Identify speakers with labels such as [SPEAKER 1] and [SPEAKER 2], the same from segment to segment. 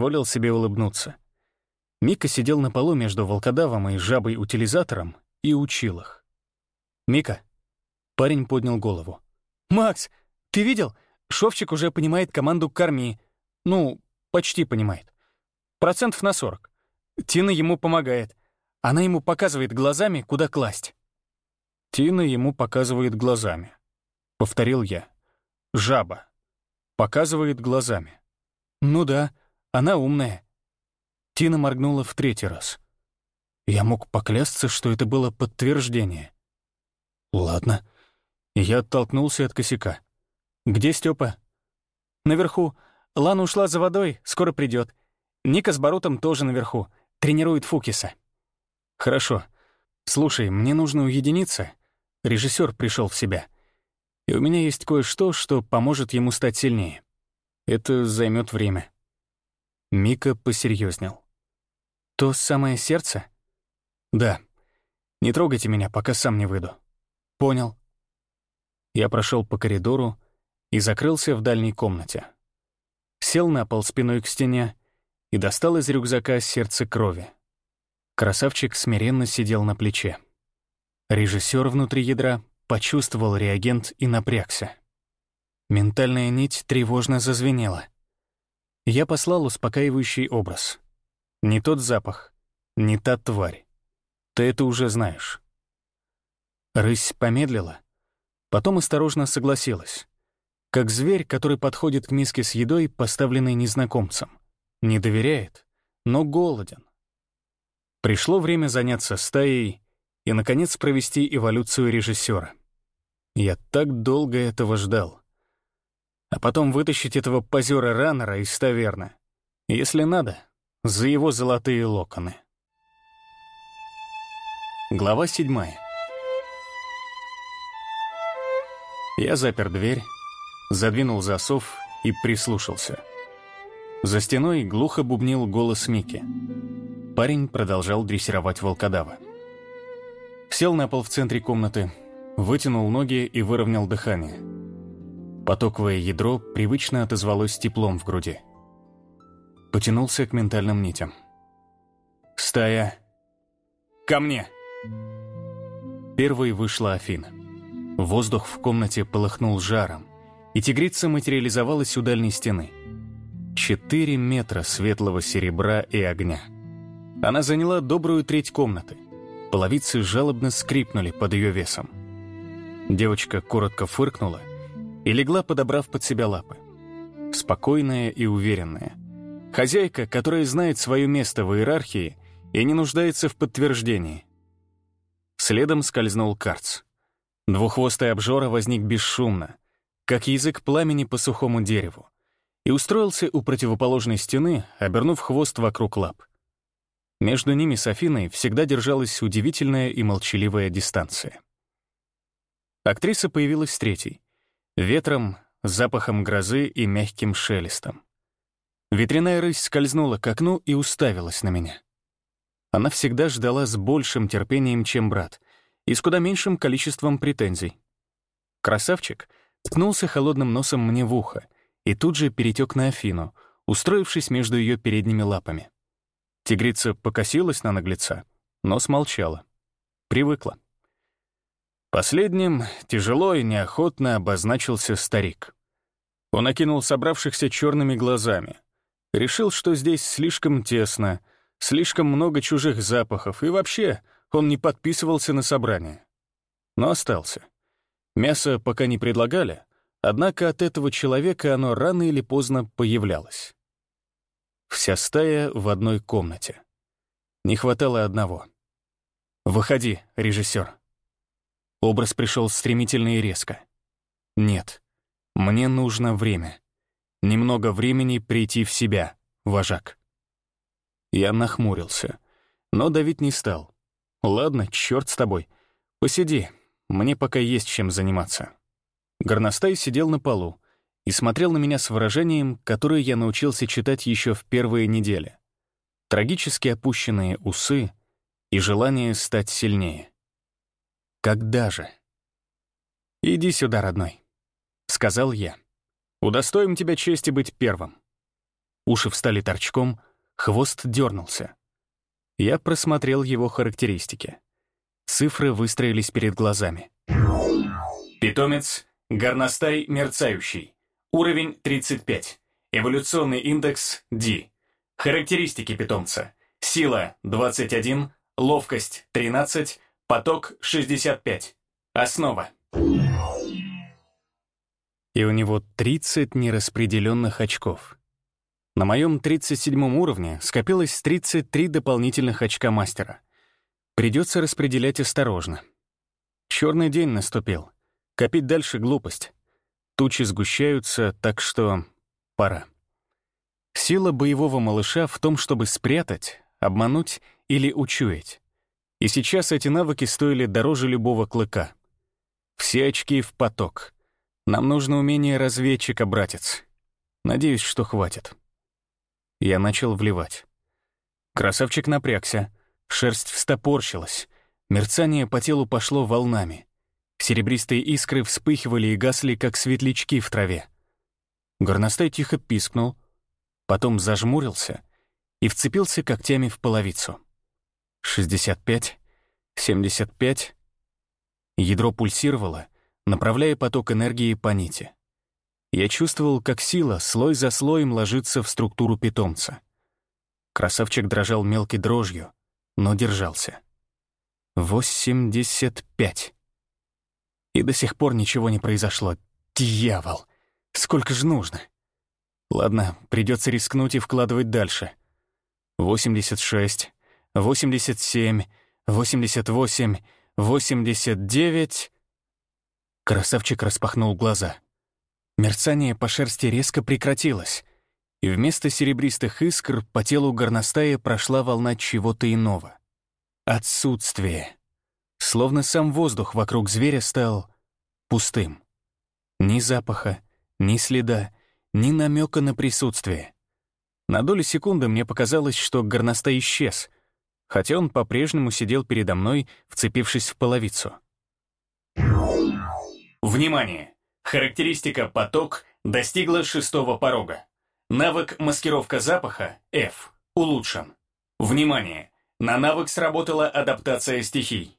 [SPEAKER 1] позволил себе улыбнуться. Мика сидел на полу между волкодавом и жабой-утилизатором и учил их. «Мика». Парень поднял голову. «Макс, ты видел? Шовчик уже понимает команду «корми». Ну, почти понимает. Процентов на 40. Тина ему помогает. Она ему показывает глазами, куда класть. Тина ему показывает глазами. Повторил я. Жаба. Показывает глазами. Ну да, она умная. Тина моргнула в третий раз. Я мог поклясться, что это было подтверждение. Ладно. Я оттолкнулся от косяка. «Где Степа? «Наверху. Лана ушла за водой, скоро придет. Ника с Барутом тоже наверху. Тренирует Фукиса». «Хорошо. Слушай, мне нужно уединиться. Режиссер пришел в себя. И у меня есть кое-что, что поможет ему стать сильнее. Это займет время». Мика посерьезнел. «То самое сердце?» «Да. Не трогайте меня, пока сам не выйду». «Понял». Я прошел по коридору и закрылся в дальней комнате. Сел на пол спиной к стене и достал из рюкзака сердце крови. Красавчик смиренно сидел на плече. Режиссер внутри ядра почувствовал реагент и напрягся. Ментальная нить тревожно зазвенела. Я послал успокаивающий образ. Не тот запах, не та тварь. Ты это уже знаешь. Рысь помедлила, потом осторожно согласилась. Как зверь, который подходит к миске с едой, поставленной незнакомцем. Не доверяет, но голоден. Пришло время заняться стаей и, наконец, провести эволюцию режиссера. Я так долго этого ждал. А потом вытащить этого позера Раннера из таверны. Если надо, за его золотые локоны. Глава седьмая. Я запер дверь, задвинул засов и прислушался. За стеной глухо бубнил голос Мики. Парень продолжал дрессировать волкодава. Сел на пол в центре комнаты, вытянул ноги и выровнял дыхание. Потоковое ядро привычно отозвалось теплом в груди. Потянулся к ментальным нитям. «Стая! Ко мне!» Первой вышла Афина. Воздух в комнате полыхнул жаром, и тигрица материализовалась у дальней стены. Четыре метра светлого серебра и огня. Она заняла добрую треть комнаты. Половицы жалобно скрипнули под ее весом. Девочка коротко фыркнула и легла, подобрав под себя лапы. Спокойная и уверенная. Хозяйка, которая знает свое место в иерархии и не нуждается в подтверждении. Следом скользнул Карц. Двуххвостый обжора возник бесшумно, как язык пламени по сухому дереву, и устроился у противоположной стены, обернув хвост вокруг лап. Между ними с Афиной всегда держалась удивительная и молчаливая дистанция. Актриса появилась третьей. Ветром, запахом грозы и мягким шелестом. Ветряная рысь скользнула к окну и уставилась на меня. Она всегда ждала с большим терпением, чем брат, и с куда меньшим количеством претензий. Красавчик — ткнулся холодным носом мне в ухо и тут же перетек на Афину, устроившись между ее передними лапами. Тигрица покосилась на наглеца, но смолчала. Привыкла. Последним тяжело и неохотно обозначился старик. Он окинул собравшихся черными глазами. Решил, что здесь слишком тесно, слишком много чужих запахов, и вообще он не подписывался на собрание. Но остался. Мясо пока не предлагали, однако от этого человека оно рано или поздно появлялось. Вся стая в одной комнате. Не хватало одного. «Выходи, режиссер». Образ пришел стремительно и резко. «Нет, мне нужно время. Немного времени прийти в себя, вожак». Я нахмурился, но давить не стал. «Ладно, черт с тобой. Посиди, мне пока есть чем заниматься. Горностай сидел на полу и смотрел на меня с выражением, которое я научился читать еще в первые недели. Трагически опущенные усы и желание стать сильнее. Когда же? «Иди сюда, родной», — сказал я. «Удостоим тебя чести быть первым». Уши встали торчком, хвост дернулся. Я просмотрел его характеристики. Цифры выстроились перед глазами. Питомец — горностай мерцающий. Уровень 35. Эволюционный индекс D. Характеристики питомца. Сила — 21, ловкость — 13, поток — 65. Основа. И у него 30 нераспределенных очков. На моем 37 уровне скопилось 33 дополнительных очка мастера. Придется распределять осторожно. Черный день наступил. Копить дальше — глупость. Тучи сгущаются, так что пора. Сила боевого малыша в том, чтобы спрятать, обмануть или учуять. И сейчас эти навыки стоили дороже любого клыка. Все очки в поток. Нам нужно умение разведчика, братец. Надеюсь, что хватит. Я начал вливать. Красавчик напрягся, шерсть встопорщилась, мерцание по телу пошло волнами. Серебристые искры вспыхивали и гасли, как светлячки в траве. Горностай тихо пискнул, потом зажмурился и вцепился когтями в половицу. 65, 75. Ядро пульсировало, направляя поток энергии по нити. Я чувствовал, как сила слой за слоем ложится в структуру питомца. Красавчик дрожал мелкой дрожью, но держался. Восемьдесят пять. И до сих пор ничего не произошло. Дьявол! Сколько же нужно? Ладно, придется рискнуть и вкладывать дальше. Восемьдесят шесть, восемьдесят семь, восемьдесят восемь, восемьдесят девять. Красавчик распахнул глаза. Мерцание по шерсти резко прекратилось, и вместо серебристых искр по телу горностая прошла волна чего-то иного. Отсутствие. Словно сам воздух вокруг зверя стал пустым. Ни запаха, ни следа, ни намека на присутствие. На долю секунды мне показалось, что горностай исчез, хотя он по-прежнему сидел передо мной, вцепившись в половицу. Внимание! Характеристика «поток» достигла шестого порога. Навык «маскировка запаха» F улучшен. Внимание! На навык сработала адаптация стихий.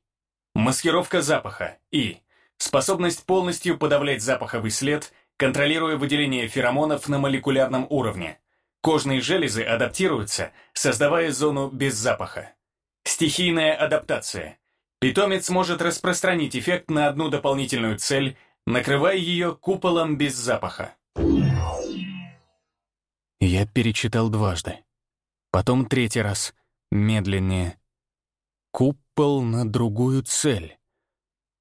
[SPEAKER 1] Маскировка запаха И. Способность полностью подавлять запаховый след, контролируя выделение феромонов на молекулярном уровне. Кожные железы адаптируются, создавая зону без запаха. Стихийная адаптация. Питомец может распространить эффект на одну дополнительную цель накрывая ее куполом без запаха. Я перечитал дважды. Потом третий раз, медленнее. Купол на другую цель.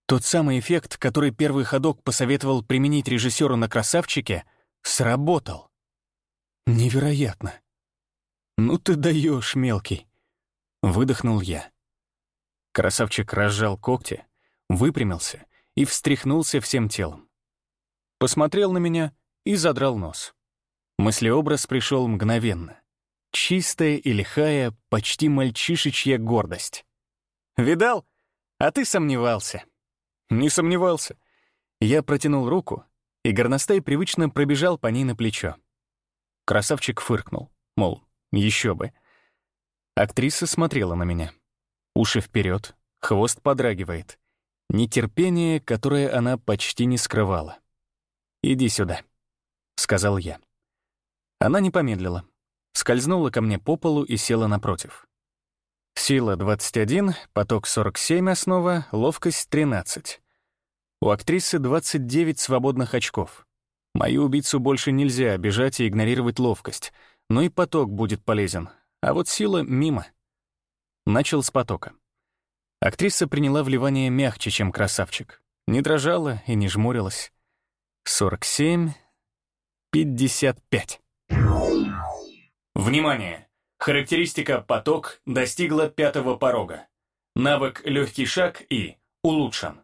[SPEAKER 1] Тот самый эффект, который первый ходок посоветовал применить режиссеру на «Красавчике», сработал. Невероятно. «Ну ты даешь, мелкий!» Выдохнул я. Красавчик разжал когти, выпрямился и встряхнулся всем телом. Посмотрел на меня и задрал нос. Мыслеобраз пришел мгновенно. Чистая и лихая, почти мальчишечья гордость. «Видал? А ты сомневался». «Не сомневался». Я протянул руку, и горностай привычно пробежал по ней на плечо. Красавчик фыркнул, мол, еще бы. Актриса смотрела на меня. Уши вперед, хвост подрагивает. Нетерпение, которое она почти не скрывала. «Иди сюда», — сказал я. Она не помедлила. Скользнула ко мне по полу и села напротив. Сила 21, поток 47 основа, ловкость 13. У актрисы 29 свободных очков. Мою убийцу больше нельзя обижать и игнорировать ловкость, но и поток будет полезен, а вот сила мимо. Начал с потока. Актриса приняла вливание мягче, чем красавчик. Не дрожала и не жмурилась. 47, 55. Внимание! Характеристика «поток» достигла пятого порога. Навык «легкий шаг» и улучшен.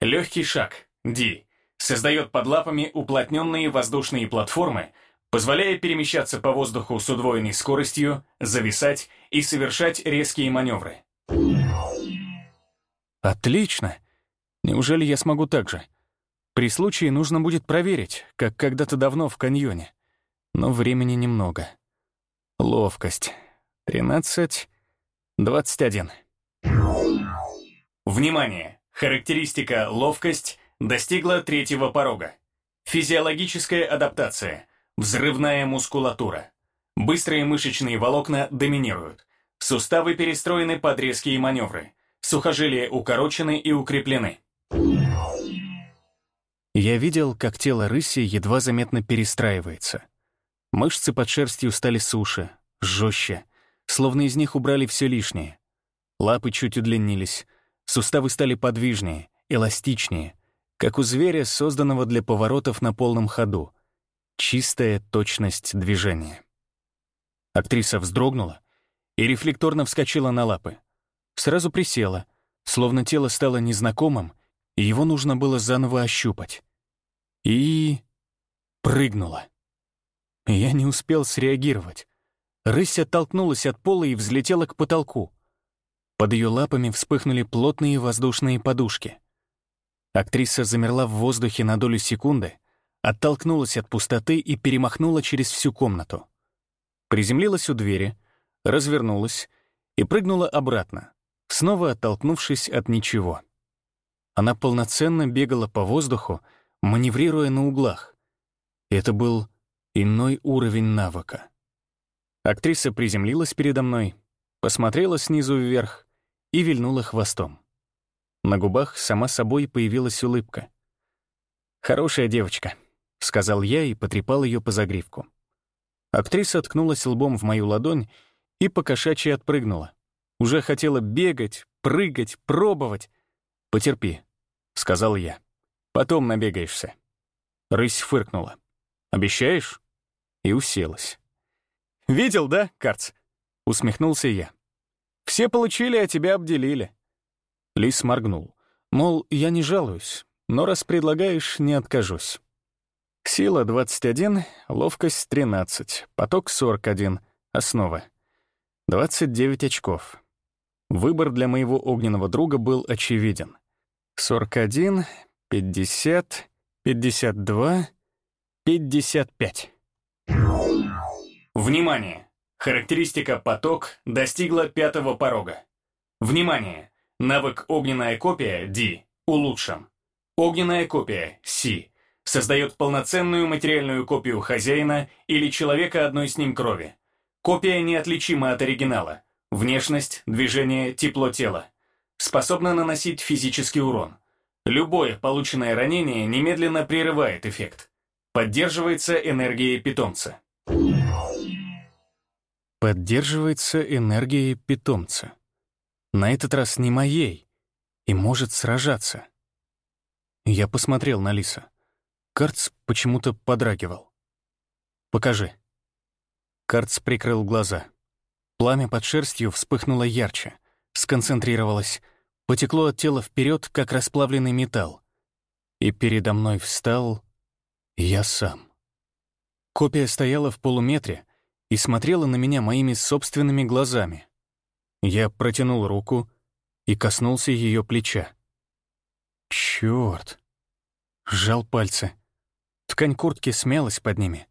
[SPEAKER 1] Легкий шаг D создает под лапами уплотненные воздушные платформы, позволяя перемещаться по воздуху с удвоенной скоростью, зависать и совершать резкие маневры. Отлично. Неужели я смогу так же? При случае нужно будет проверить, как когда-то давно в каньоне. Но времени немного. Ловкость. 13, 21.
[SPEAKER 2] Внимание! Характеристика «ловкость» достигла третьего порога. Физиологическая адаптация. Взрывная мускулатура. Быстрые мышечные волокна доминируют. Суставы перестроены под резкие маневры. Сухожилия укорочены и укреплены.
[SPEAKER 1] Я видел, как тело рыси едва заметно перестраивается. Мышцы под шерстью стали суше, жестче, словно из них убрали все лишнее. Лапы чуть удлинились, суставы стали подвижнее, эластичнее, как у зверя, созданного для поворотов на полном ходу. Чистая точность движения. Актриса вздрогнула и рефлекторно вскочила на лапы. Сразу присела, словно тело стало незнакомым, и его нужно было заново ощупать. И... прыгнула. Я не успел среагировать. Рысь оттолкнулась от пола и взлетела к потолку. Под ее лапами вспыхнули плотные воздушные подушки. Актриса замерла в воздухе на долю секунды, оттолкнулась от пустоты и перемахнула через всю комнату. Приземлилась у двери, развернулась и прыгнула обратно, снова оттолкнувшись от ничего. Она полноценно бегала по воздуху, маневрируя на углах. Это был иной уровень навыка. Актриса приземлилась передо мной, посмотрела снизу вверх и вильнула хвостом. На губах сама собой появилась улыбка. «Хорошая девочка», — сказал я и потрепал ее по загривку. Актриса ткнулась лбом в мою ладонь и покошачьи отпрыгнула. Уже хотела бегать, прыгать, пробовать. «Потерпи», — сказал я. «Потом набегаешься». Рысь фыркнула. «Обещаешь?» И уселась. «Видел, да, Карц?» — усмехнулся я. «Все получили, а тебя обделили». Лис моргнул. Мол, я не жалуюсь, но раз предлагаешь, не откажусь. Сила 21, ловкость 13, поток 41, основа. 29 очков. Выбор для моего огненного друга был очевиден. 41, 50, 52, 55.
[SPEAKER 2] Внимание! Характеристика «поток» достигла пятого порога. Внимание! Навык «Огненная копия» D улучшен. Огненная копия C создает полноценную материальную копию хозяина или человека одной с ним крови. Копия неотличима от оригинала. Внешность, движение, тепло тела. Способна наносить физический урон. Любое полученное ранение немедленно прерывает эффект. Поддерживается энергией питомца.
[SPEAKER 1] Поддерживается энергией питомца. На этот раз не моей. И может сражаться. Я посмотрел на Лиса. Карц почему-то подрагивал. «Покажи». Карц прикрыл глаза. Пламя под шерстью вспыхнуло ярче, сконцентрировалось, потекло от тела вперед, как расплавленный металл. И передо мной встал я сам. Копия стояла в полуметре, и смотрела на меня моими собственными глазами. Я протянул руку и коснулся ее плеча. Черт! Сжал пальцы. Ткань куртки смялась под ними.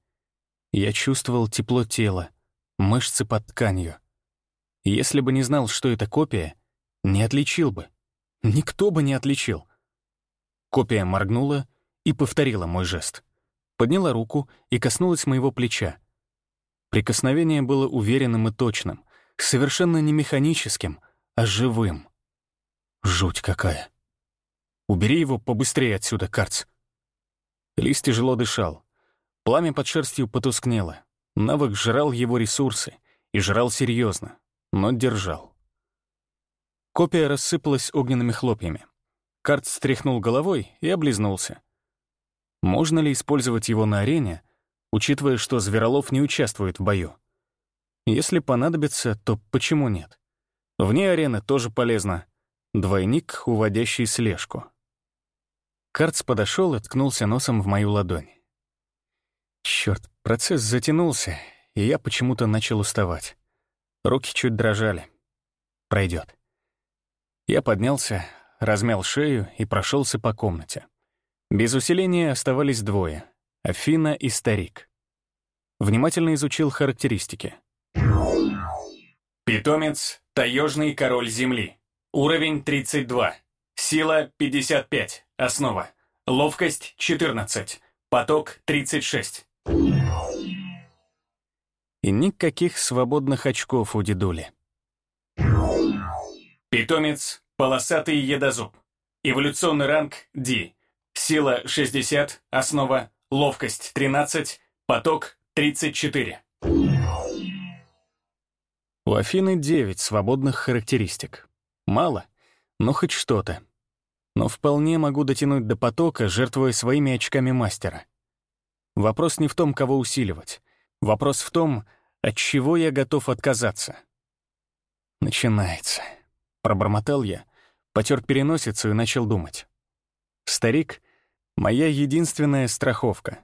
[SPEAKER 1] Я чувствовал тепло тела, мышцы под тканью. Если бы не знал, что это копия, не отличил бы. Никто бы не отличил. Копия моргнула и повторила мой жест. Подняла руку и коснулась моего плеча. Прикосновение было уверенным и точным, совершенно не механическим, а живым. Жуть какая. Убери его побыстрее отсюда, Карц. Лис тяжело дышал. Пламя под шерстью потускнело. Навык жрал его ресурсы. И жрал серьезно, но держал. Копия рассыпалась огненными хлопьями. Карт стряхнул головой и облизнулся. Можно ли использовать его на арене, учитывая, что Зверолов не участвует в бою. Если понадобится, то почему нет? Вне арены тоже полезно. Двойник, уводящий слежку. Карц подошел и ткнулся носом в мою ладонь. Черт, процесс затянулся, и я почему-то начал уставать. Руки чуть дрожали. Пройдет. Я поднялся, размял шею и прошелся по комнате. Без усиления оставались двое Афина и старик. Внимательно изучил характеристики.
[SPEAKER 2] Питомец – таежный король земли. Уровень 32. Сила 55. Основа. Ловкость 14. Поток 36.
[SPEAKER 1] И никаких свободных очков у дедули.
[SPEAKER 2] Питомец – полосатый едозуб. Эволюционный ранг D. Сила 60, основа, ловкость 13, поток 34.
[SPEAKER 1] У Афины 9 свободных характеристик. Мало, но хоть что-то. Но вполне могу дотянуть до потока, жертвуя своими очками мастера. Вопрос не в том, кого усиливать. Вопрос в том, от чего я готов отказаться. Начинается. Пробормотал я, потер переносицу и начал думать. Старик — моя единственная страховка.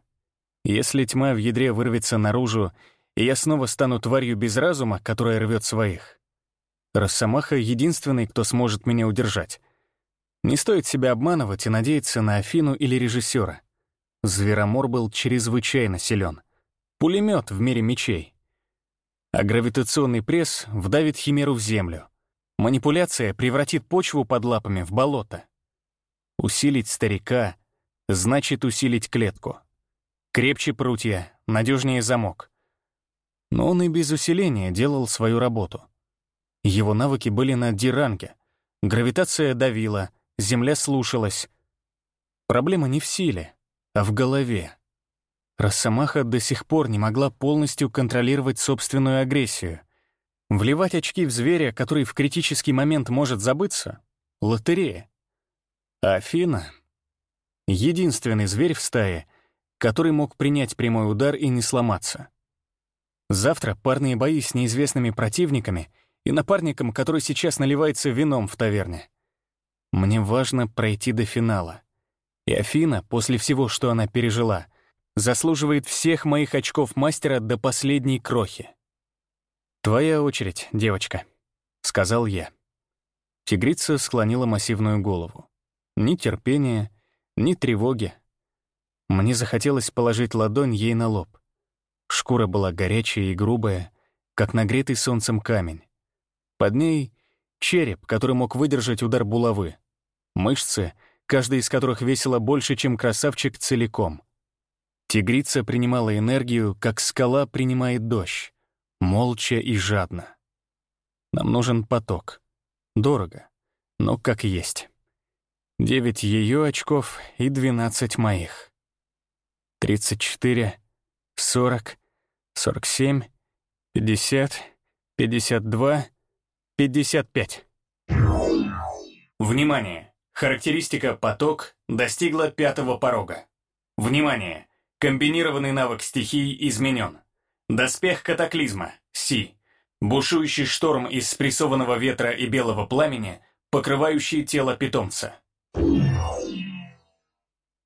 [SPEAKER 1] Если тьма в ядре вырвется наружу, и я снова стану тварью без разума, которая рвет своих. Росомаха — единственный, кто сможет меня удержать. Не стоит себя обманывать и надеяться на Афину или режиссера. Зверомор был чрезвычайно силен. Пулемет в мире мечей. А гравитационный пресс вдавит химеру в землю. Манипуляция превратит почву под лапами в болото. Усилить старика значит усилить клетку. Крепче прутья, надежнее замок. Но он и без усиления делал свою работу. Его навыки были на диранге. Гравитация давила, земля слушалась. Проблема не в силе, а в голове. Росомаха до сих пор не могла полностью контролировать собственную агрессию. Вливать очки в зверя, который в критический момент может забыться — лотерея. А Афина — единственный зверь в стае, который мог принять прямой удар и не сломаться. Завтра парные бои с неизвестными противниками и напарником, который сейчас наливается вином в таверне. Мне важно пройти до финала. И Афина, после всего, что она пережила, заслуживает всех моих очков мастера до последней крохи. «Твоя очередь, девочка», — сказал я. Тигрица склонила массивную голову. Ни терпения, ни тревоги. Мне захотелось положить ладонь ей на лоб. Шкура была горячая и грубая, как нагретый солнцем камень. Под ней — череп, который мог выдержать удар булавы. Мышцы, каждая из которых весила больше, чем красавчик целиком. Тигрица принимала энергию, как скала принимает дождь молча и жадно. Нам нужен поток. Дорого, но как есть. Девять ее очков и двенадцать моих. Тридцать четыре, сорок, сорок семь, пятьдесят, пятьдесят два, пятьдесят пять.
[SPEAKER 2] Внимание! Характеристика «Поток» достигла пятого порога. Внимание! Комбинированный навык стихий изменен. Доспех катаклизма, Си. Бушующий шторм из спрессованного ветра и белого пламени, покрывающий тело питомца.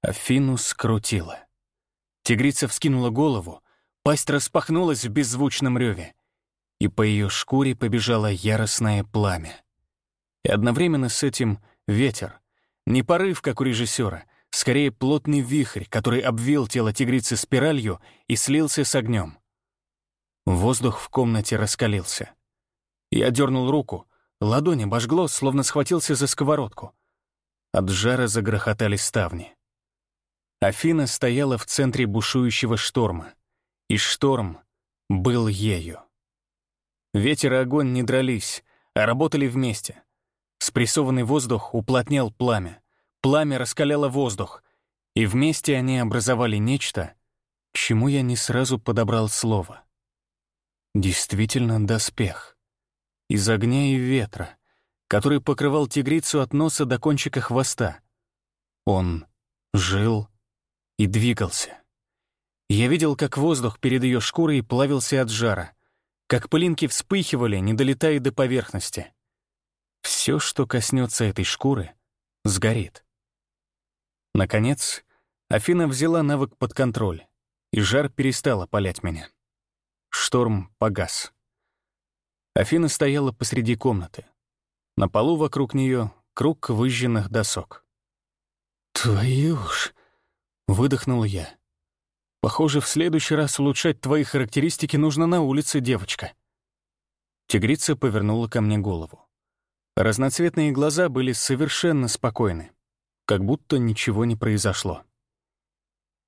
[SPEAKER 1] Афину скрутила. Тигрица вскинула голову, пасть распахнулась в беззвучном реве, и по ее шкуре побежало яростное пламя. И одновременно с этим ветер. Не порыв, как у режиссера, скорее плотный вихрь, который обвил тело тигрицы спиралью и слился с огнем. Воздух в комнате раскалился. Я дернул руку, ладони обожгло, словно схватился за сковородку. От жара загрохотали ставни. Афина стояла в центре бушующего шторма, и шторм был ею. Ветер и огонь не дрались, а работали вместе. Спрессованный воздух уплотнял пламя, пламя раскаляло воздух, и вместе они образовали нечто, чему я не сразу подобрал слово — Действительно доспех. Из огня и ветра, который покрывал тигрицу от носа до кончика хвоста. Он жил и двигался. Я видел, как воздух перед ее шкурой плавился от жара, как пылинки вспыхивали, не долетая до поверхности. Все, что коснется этой шкуры, сгорит. Наконец, Афина взяла навык под контроль, и жар перестал опалять меня. Шторм погас. Афина стояла посреди комнаты. На полу вокруг нее круг выжженных досок. «Твою ж!» — выдохнул я. «Похоже, в следующий раз улучшать твои характеристики нужно на улице, девочка». Тигрица повернула ко мне голову. Разноцветные глаза были совершенно спокойны, как будто ничего не произошло.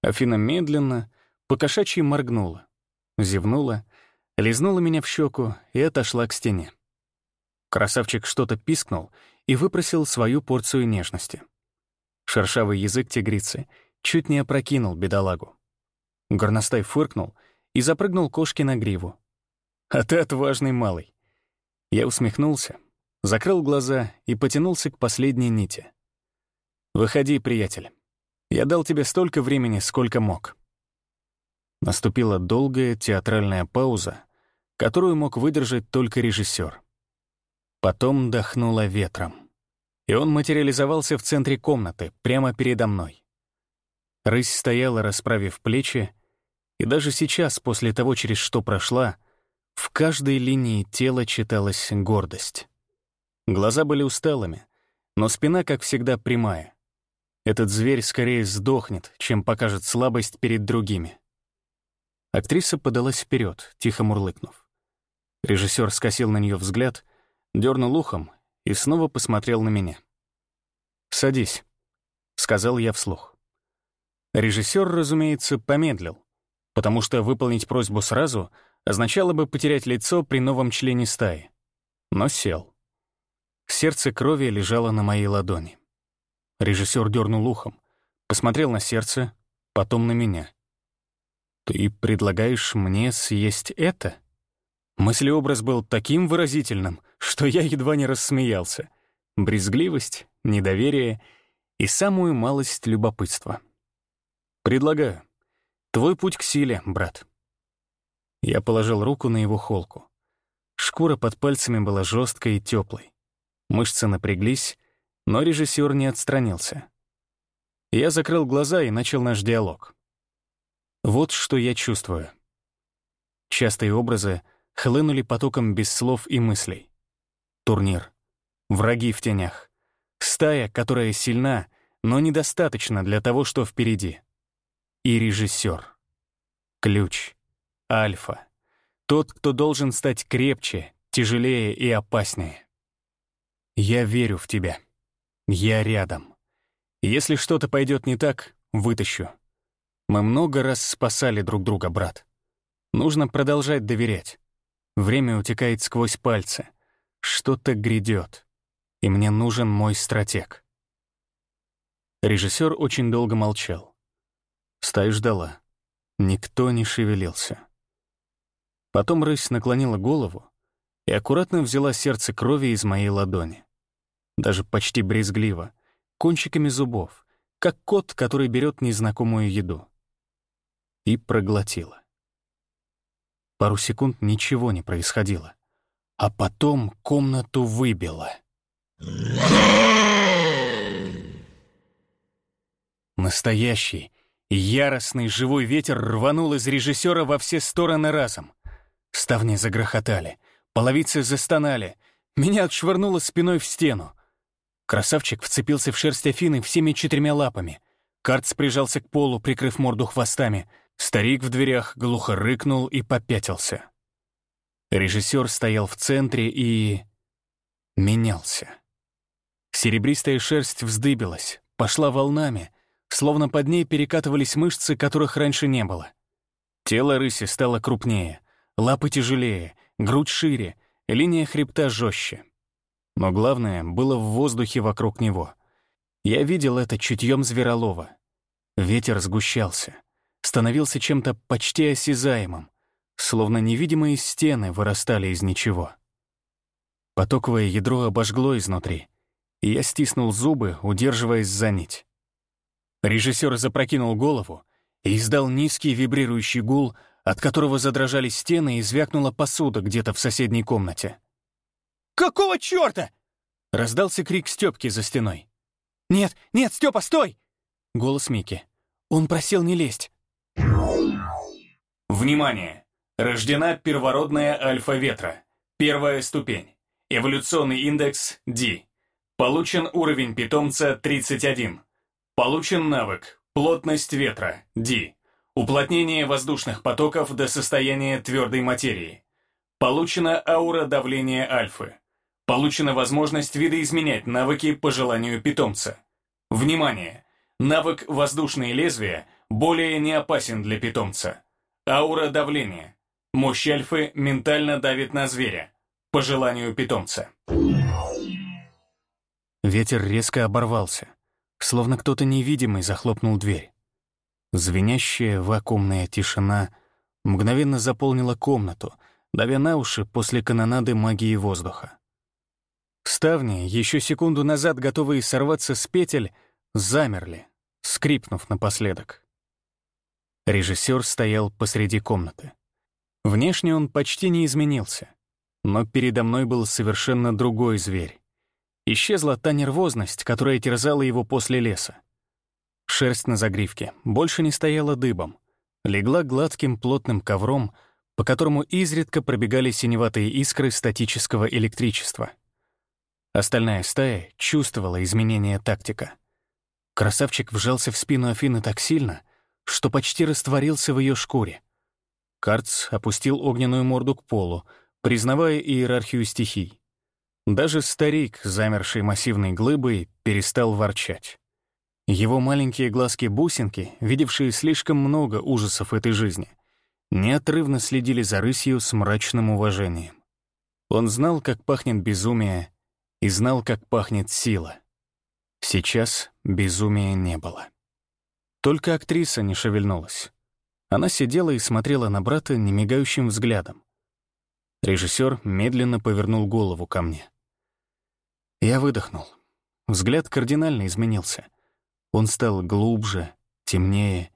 [SPEAKER 1] Афина медленно, покошачьи моргнула, зевнула, лизнула меня в щеку и отошла к стене. Красавчик что-то пискнул и выпросил свою порцию нежности. Шершавый язык тигрицы чуть не опрокинул бедолагу. Горностай фыркнул и запрыгнул кошке на гриву. «А ты отважный малый!» Я усмехнулся, закрыл глаза и потянулся к последней нити. «Выходи, приятель. Я дал тебе столько времени, сколько мог». Наступила долгая театральная пауза, которую мог выдержать только режиссер. Потом дохнуло ветром, и он материализовался в центре комнаты, прямо передо мной. Рысь стояла, расправив плечи, и даже сейчас, после того, через что прошла, в каждой линии тела читалась гордость. Глаза были усталыми, но спина, как всегда, прямая. Этот зверь скорее сдохнет, чем покажет слабость перед другими. Актриса подалась вперед, тихо мурлыкнув. Режиссер скосил на нее взгляд, дернул ухом и снова посмотрел на меня. «Садись», — сказал я вслух. Режиссер, разумеется, помедлил, потому что выполнить просьбу сразу означало бы потерять лицо при новом члене стаи. Но сел. Сердце крови лежало на моей ладони. Режиссер дернул ухом, посмотрел на сердце, потом на меня. «Ты предлагаешь мне съесть это?» Мыслеобраз был таким выразительным, что я едва не рассмеялся. Брезгливость, недоверие и самую малость любопытства. «Предлагаю. Твой путь к силе, брат». Я положил руку на его холку. Шкура под пальцами была жесткой и теплой. Мышцы напряглись, но режиссер не отстранился. Я закрыл глаза и начал наш диалог. Вот что я чувствую. Частые образы хлынули потоком без слов и мыслей. Турнир. Враги в тенях. Стая, которая сильна, но недостаточно для того, что впереди. И режиссер. Ключ. Альфа. Тот, кто должен стать крепче, тяжелее и опаснее. Я верю в тебя. Я рядом. Если что-то пойдет не так, вытащу. Мы много раз спасали друг друга, брат. Нужно продолжать доверять. Время утекает сквозь пальцы. Что-то грядет. И мне нужен мой стратег. Режиссер очень долго молчал. Стая ждала. Никто не шевелился. Потом рысь наклонила голову и аккуратно взяла сердце крови из моей ладони. Даже почти брезгливо, кончиками зубов, как кот, который берет незнакомую еду. И проглотила. Пару секунд ничего не происходило. А потом комнату выбило. Настоящий, яростный живой ветер рванул из режиссера во все стороны разом. Ставни загрохотали, половицы застонали. Меня отшвырнуло спиной в стену. Красавчик вцепился в шерсть Афины всеми четырьмя лапами. Карц прижался к полу, прикрыв морду хвостами. Старик в дверях глухо рыкнул и попятился. Режиссер стоял в центре и... менялся. Серебристая шерсть вздыбилась, пошла волнами, словно под ней перекатывались мышцы, которых раньше не было. Тело рыси стало крупнее — Лапы тяжелее, грудь шире, линия хребта жестче. Но главное было в воздухе вокруг него. Я видел это чутьем зверолова. Ветер сгущался, становился чем-то почти осязаемым, словно невидимые стены вырастали из ничего. Потоковое ядро обожгло изнутри, и я стиснул зубы, удерживаясь за нить. Режиссер запрокинул голову и издал низкий вибрирующий гул, от которого задрожали стены и звякнула посуда где-то в соседней комнате.
[SPEAKER 3] «Какого чёрта?»
[SPEAKER 1] — раздался крик Стёпки за стеной.
[SPEAKER 3] «Нет, нет, Стёпа, стой!»
[SPEAKER 1] — голос Мики. «Он просил не лезть».
[SPEAKER 2] Внимание! Рождена первородная альфа-ветра. Первая ступень. Эволюционный индекс D. Получен уровень питомца 31. Получен навык «Плотность ветра» D. Уплотнение воздушных потоков до состояния твердой материи. Получена аура давления альфы. Получена возможность видоизменять навыки по желанию питомца. Внимание! Навык «Воздушные лезвия» более не опасен для питомца. Аура давления. Мощь альфы ментально давит на зверя. По желанию питомца.
[SPEAKER 1] Ветер резко оборвался, словно кто-то невидимый захлопнул дверь. Звенящая вакуумная тишина мгновенно заполнила комнату, давя на уши после канонады магии воздуха. Ставни, еще секунду назад готовые сорваться с петель, замерли, скрипнув напоследок. Режиссер стоял посреди комнаты. Внешне он почти не изменился, но передо мной был совершенно другой зверь. Исчезла та нервозность, которая терзала его после леса. Шерсть на загривке больше не стояла дыбом, легла гладким плотным ковром, по которому изредка пробегали синеватые искры статического электричества. Остальная стая чувствовала изменение тактика. Красавчик вжался в спину Афины так сильно, что почти растворился в ее шкуре. Карц опустил огненную морду к полу, признавая иерархию стихий. Даже старик, замерший массивной глыбой, перестал ворчать. Его маленькие глазки-бусинки, видевшие слишком много ужасов этой жизни, неотрывно следили за рысью с мрачным уважением. Он знал, как пахнет безумие, и знал, как пахнет сила. Сейчас безумия не было. Только актриса не шевельнулась. Она сидела и смотрела на брата немигающим взглядом. Режиссер медленно повернул голову ко мне. Я выдохнул. Взгляд кардинально изменился. Он стал глубже, темнее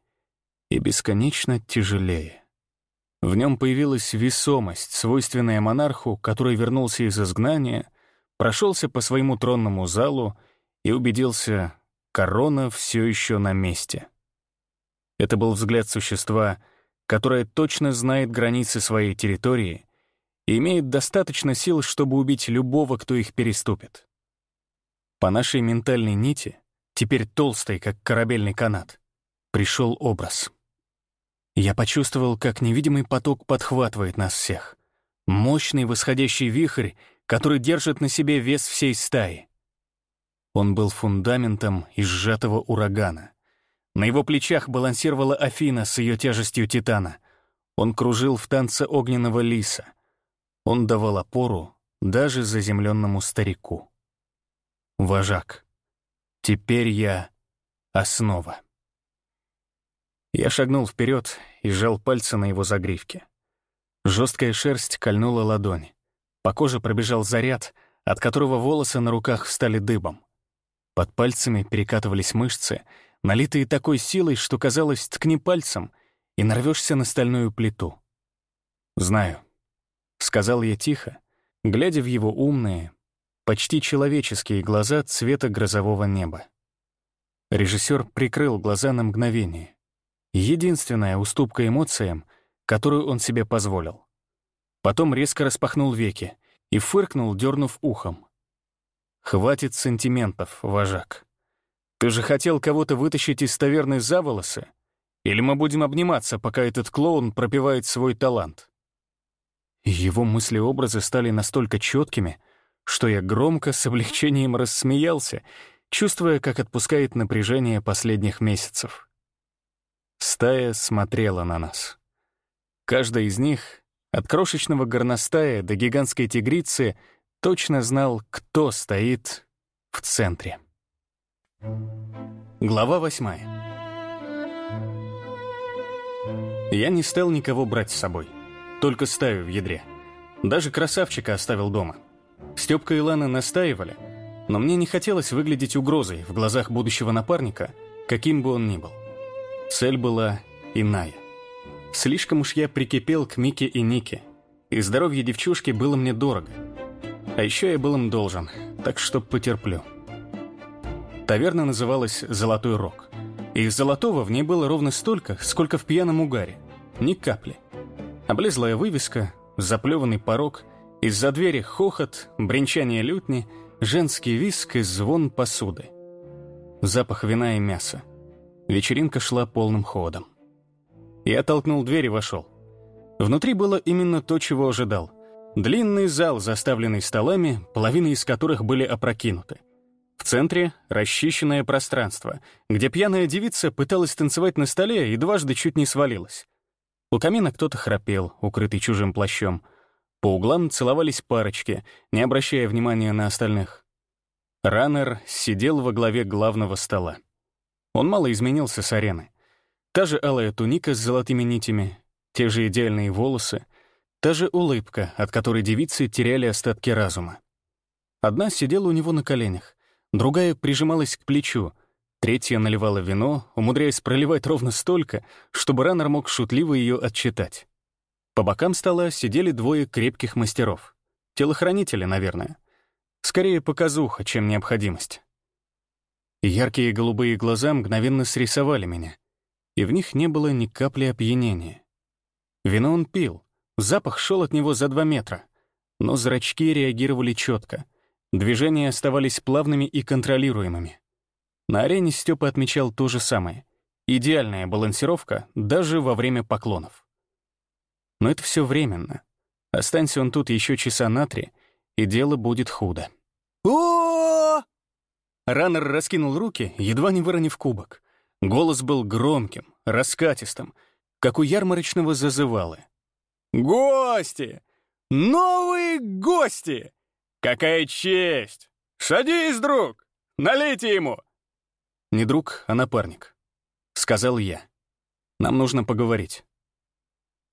[SPEAKER 1] и бесконечно тяжелее. В нем появилась весомость, свойственная монарху, который вернулся из изгнания, прошелся по своему тронному залу и убедился, корона все еще на месте. Это был взгляд существа, которое точно знает границы своей территории и имеет достаточно сил, чтобы убить любого, кто их переступит. По нашей ментальной нити, теперь толстой, как корабельный канат, пришел образ. Я почувствовал, как невидимый поток подхватывает нас всех. Мощный восходящий вихрь, который держит на себе вес всей стаи. Он был фундаментом из сжатого урагана. На его плечах балансировала Афина с ее тяжестью титана. Он кружил в танце огненного лиса. Он давал опору даже заземленному старику. Вожак. Теперь я основа. Я шагнул вперед и сжал пальцы на его загривке. Жесткая шерсть кольнула ладонь. По коже пробежал заряд, от которого волосы на руках встали дыбом. Под пальцами перекатывались мышцы — налитые такой силой, что казалось, ткни пальцем и нарвешься на стальную плиту. «Знаю», — сказал я тихо, глядя в его умные, почти человеческие глаза цвета грозового неба. Режиссер прикрыл глаза на мгновение. Единственная уступка эмоциям, которую он себе позволил. Потом резко распахнул веки и фыркнул, дернув ухом. «Хватит сантиментов, вожак. Ты же хотел кого-то вытащить из таверны за волосы? Или мы будем обниматься, пока этот клоун пропивает свой талант?» Его мысли-образы стали настолько четкими, что я громко с облегчением рассмеялся, чувствуя, как отпускает напряжение последних месяцев. Стая смотрела на нас. Каждая из них, от крошечного горностая до гигантской тигрицы, точно знал, кто стоит в центре. Глава восьмая. Я не стал никого брать с собой, только стаю в ядре. Даже красавчика оставил дома. Степка и Лана настаивали, но мне не хотелось выглядеть угрозой в глазах будущего напарника, каким бы он ни был. Цель была иная. Слишком уж я прикипел к Мике и Нике, и здоровье девчушки было мне дорого. А еще я был им должен, так что потерплю. Таверна называлась «Золотой рог». И золотого в ней было ровно столько, сколько в пьяном угаре. Ни капли. Облезлая вывеска, заплеванный порог, из-за двери хохот, бренчание лютни, женский виск и звон посуды. Запах вина и мяса. Вечеринка шла полным ходом. Я толкнул дверь и вошел. Внутри было именно то, чего ожидал. Длинный зал, заставленный столами, половины из которых были опрокинуты. В центре — расчищенное пространство, где пьяная девица пыталась танцевать на столе и дважды чуть не свалилась. У камина кто-то храпел, укрытый чужим плащом. По углам целовались парочки, не обращая внимания на остальных. Раннер сидел во главе главного стола. Он мало изменился с арены. Та же алая туника с золотыми нитями, те же идеальные волосы, та же улыбка, от которой девицы теряли остатки разума. Одна сидела у него на коленях, другая прижималась к плечу, третья наливала вино, умудряясь проливать ровно столько, чтобы Раннер мог шутливо ее отчитать. По бокам стола сидели двое крепких мастеров. Телохранители, наверное. Скорее показуха, чем необходимость. Яркие голубые глаза мгновенно срисовали меня, и в них не было ни капли опьянения. Вино он пил, запах шел от него за два метра, но зрачки реагировали четко, движения оставались плавными и контролируемыми. На арене Степа отмечал то же самое. Идеальная балансировка даже во время поклонов. Но это все временно. Останься он тут еще часа на три, и дело будет худо. о Раннер раскинул руки, едва не выронив кубок. Голос был громким, раскатистым, как у ярмарочного зазывалы. «Гости! Новые гости! Какая честь! Садись, друг! Налейте ему!» «Не друг, а напарник», — сказал я. «Нам нужно поговорить».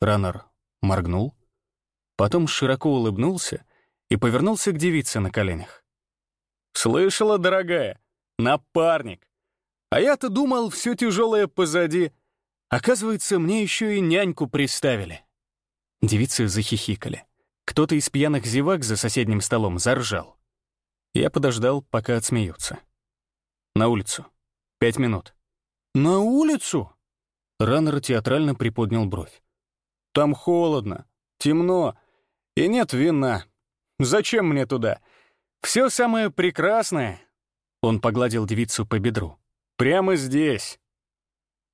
[SPEAKER 1] Раннер моргнул, потом широко улыбнулся и повернулся к девице на коленях. «Слышала, дорогая? Напарник! А я-то думал, все тяжелое позади. Оказывается, мне еще и няньку приставили». Девицы захихикали. Кто-то из пьяных зевак за соседним столом заржал. Я подождал, пока отсмеются. На улицу. Пять минут. «На улицу?» Раннер театрально приподнял бровь. «Там холодно, темно, и нет вина. Зачем мне туда? Все самое прекрасное...» Он погладил девицу по бедру. Прямо здесь.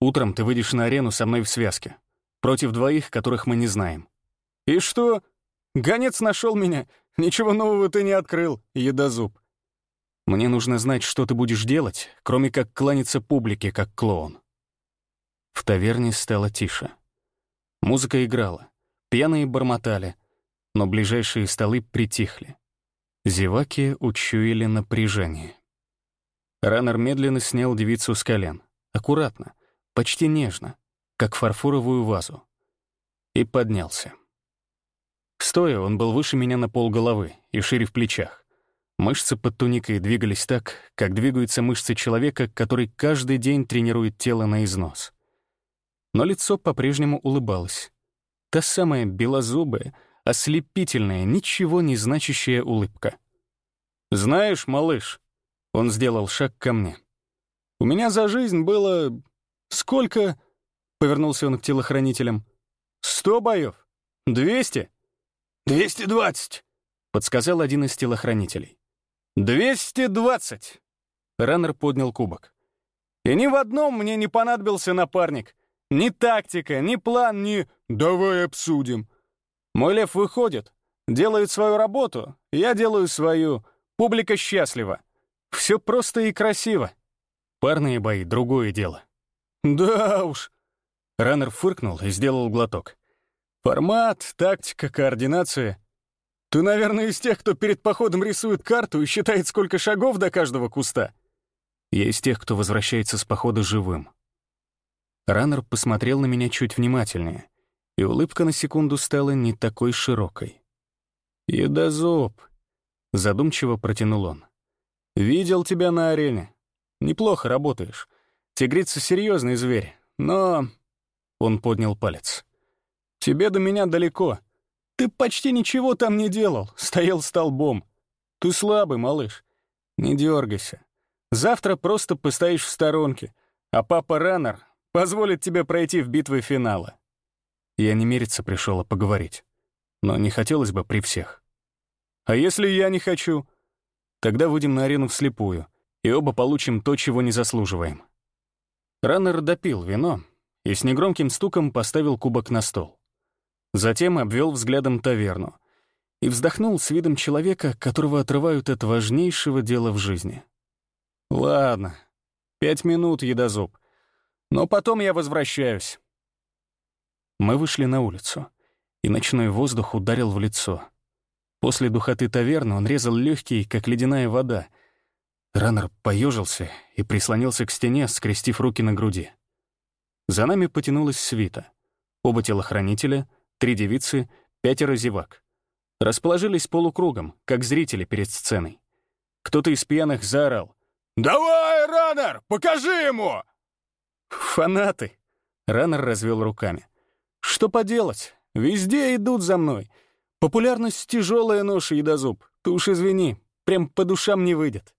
[SPEAKER 1] Утром ты выйдешь на арену со мной в связке. Против двоих, которых мы не знаем. И что? Гонец нашел меня. Ничего нового ты не открыл, едозуб. Мне нужно знать, что ты будешь делать, кроме как кланяться публике, как клоун. В таверне стало тише. Музыка играла, пьяные бормотали, но ближайшие столы притихли. Зеваки учуяли напряжение. Раннер медленно снял девицу с колен. Аккуратно, почти нежно, как фарфоровую вазу. И поднялся. Стоя, он был выше меня на пол головы и шире в плечах. Мышцы под туникой двигались так, как двигаются мышцы человека, который каждый день тренирует тело на износ. Но лицо по-прежнему улыбалось. Та самая белозубая, ослепительная, ничего не значащая улыбка. «Знаешь, малыш», он сделал шаг ко мне. «У меня за жизнь было... Сколько?» Повернулся он к телохранителям. «Сто боев? Двести?» «Двести двадцать!» Подсказал один из телохранителей. «Двести двадцать!» Раннер поднял кубок. «И ни в одном мне не понадобился напарник. Ни тактика, ни план, ни «давай обсудим». Мой лев выходит, делает свою работу, я делаю свою. Публика счастлива. Все просто и красиво. Парные бои — другое дело. Да уж. Раннер фыркнул и сделал глоток. Формат, тактика, координация. Ты, наверное, из тех, кто перед походом рисует карту и считает, сколько шагов до каждого куста. Я из тех, кто возвращается с похода живым. Раннер посмотрел на меня чуть внимательнее, и улыбка на секунду стала не такой широкой. «Едозоб», — задумчиво протянул он. «Видел тебя на арене. Неплохо работаешь. Тигрица — серьезный зверь, но...» Он поднял палец. «Тебе до меня далеко. Ты почти ничего там не делал, стоял столбом. Ты слабый, малыш. Не дергайся. Завтра просто постоишь в сторонке, а папа Раннер позволит тебе пройти в битвы финала». Я не мириться пришел, а поговорить. Но не хотелось бы при всех. «А если я не хочу?» Тогда выйдем на арену вслепую, и оба получим то, чего не заслуживаем». Раннер допил вино и с негромким стуком поставил кубок на стол. Затем обвел взглядом таверну. и вздохнул с видом человека, которого отрывают от важнейшего дела в жизни. «Ладно, пять минут, едозуб. Но потом я возвращаюсь». Мы вышли на улицу, и ночной воздух ударил в лицо. После духоты таверны он резал легкий, как ледяная вода. Раннер поежился и прислонился к стене, скрестив руки на груди. За нами потянулась свита. Оба телохранителя, три девицы, пятеро зевак. Расположились полукругом, как зрители перед сценой. Кто-то из пьяных заорал. «Давай, Раннер, покажи ему!» «Фанаты!» — Раннер развел руками. «Что поделать? Везде идут за мной. Популярность — тяжелая ноша, едозуб. Ты уж извини, прям по душам не выйдет».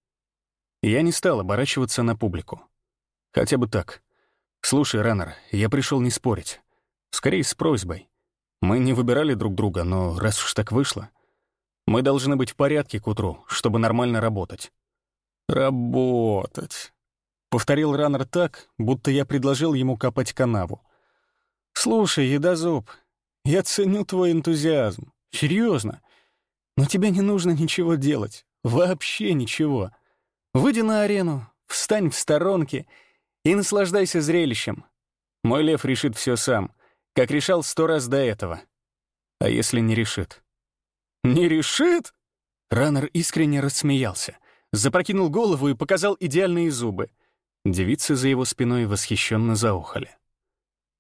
[SPEAKER 1] Я не стал оборачиваться на публику. Хотя бы так. «Слушай, Раннер, я пришел не спорить. Скорее, с просьбой. Мы не выбирали друг друга, но раз уж так вышло, мы должны быть в порядке к утру, чтобы нормально работать». «Работать», — повторил Раннер так, будто я предложил ему копать канаву. «Слушай, едозуб, я ценю твой энтузиазм. Серьезно. Но тебе не нужно ничего делать. Вообще ничего. Выйди на арену, встань в сторонке и наслаждайся зрелищем. Мой лев решит все сам, как решал сто раз до этого. А если не решит? «Не решит?» Раннер искренне рассмеялся, запрокинул голову и показал идеальные зубы. Девицы за его спиной восхищенно заухали.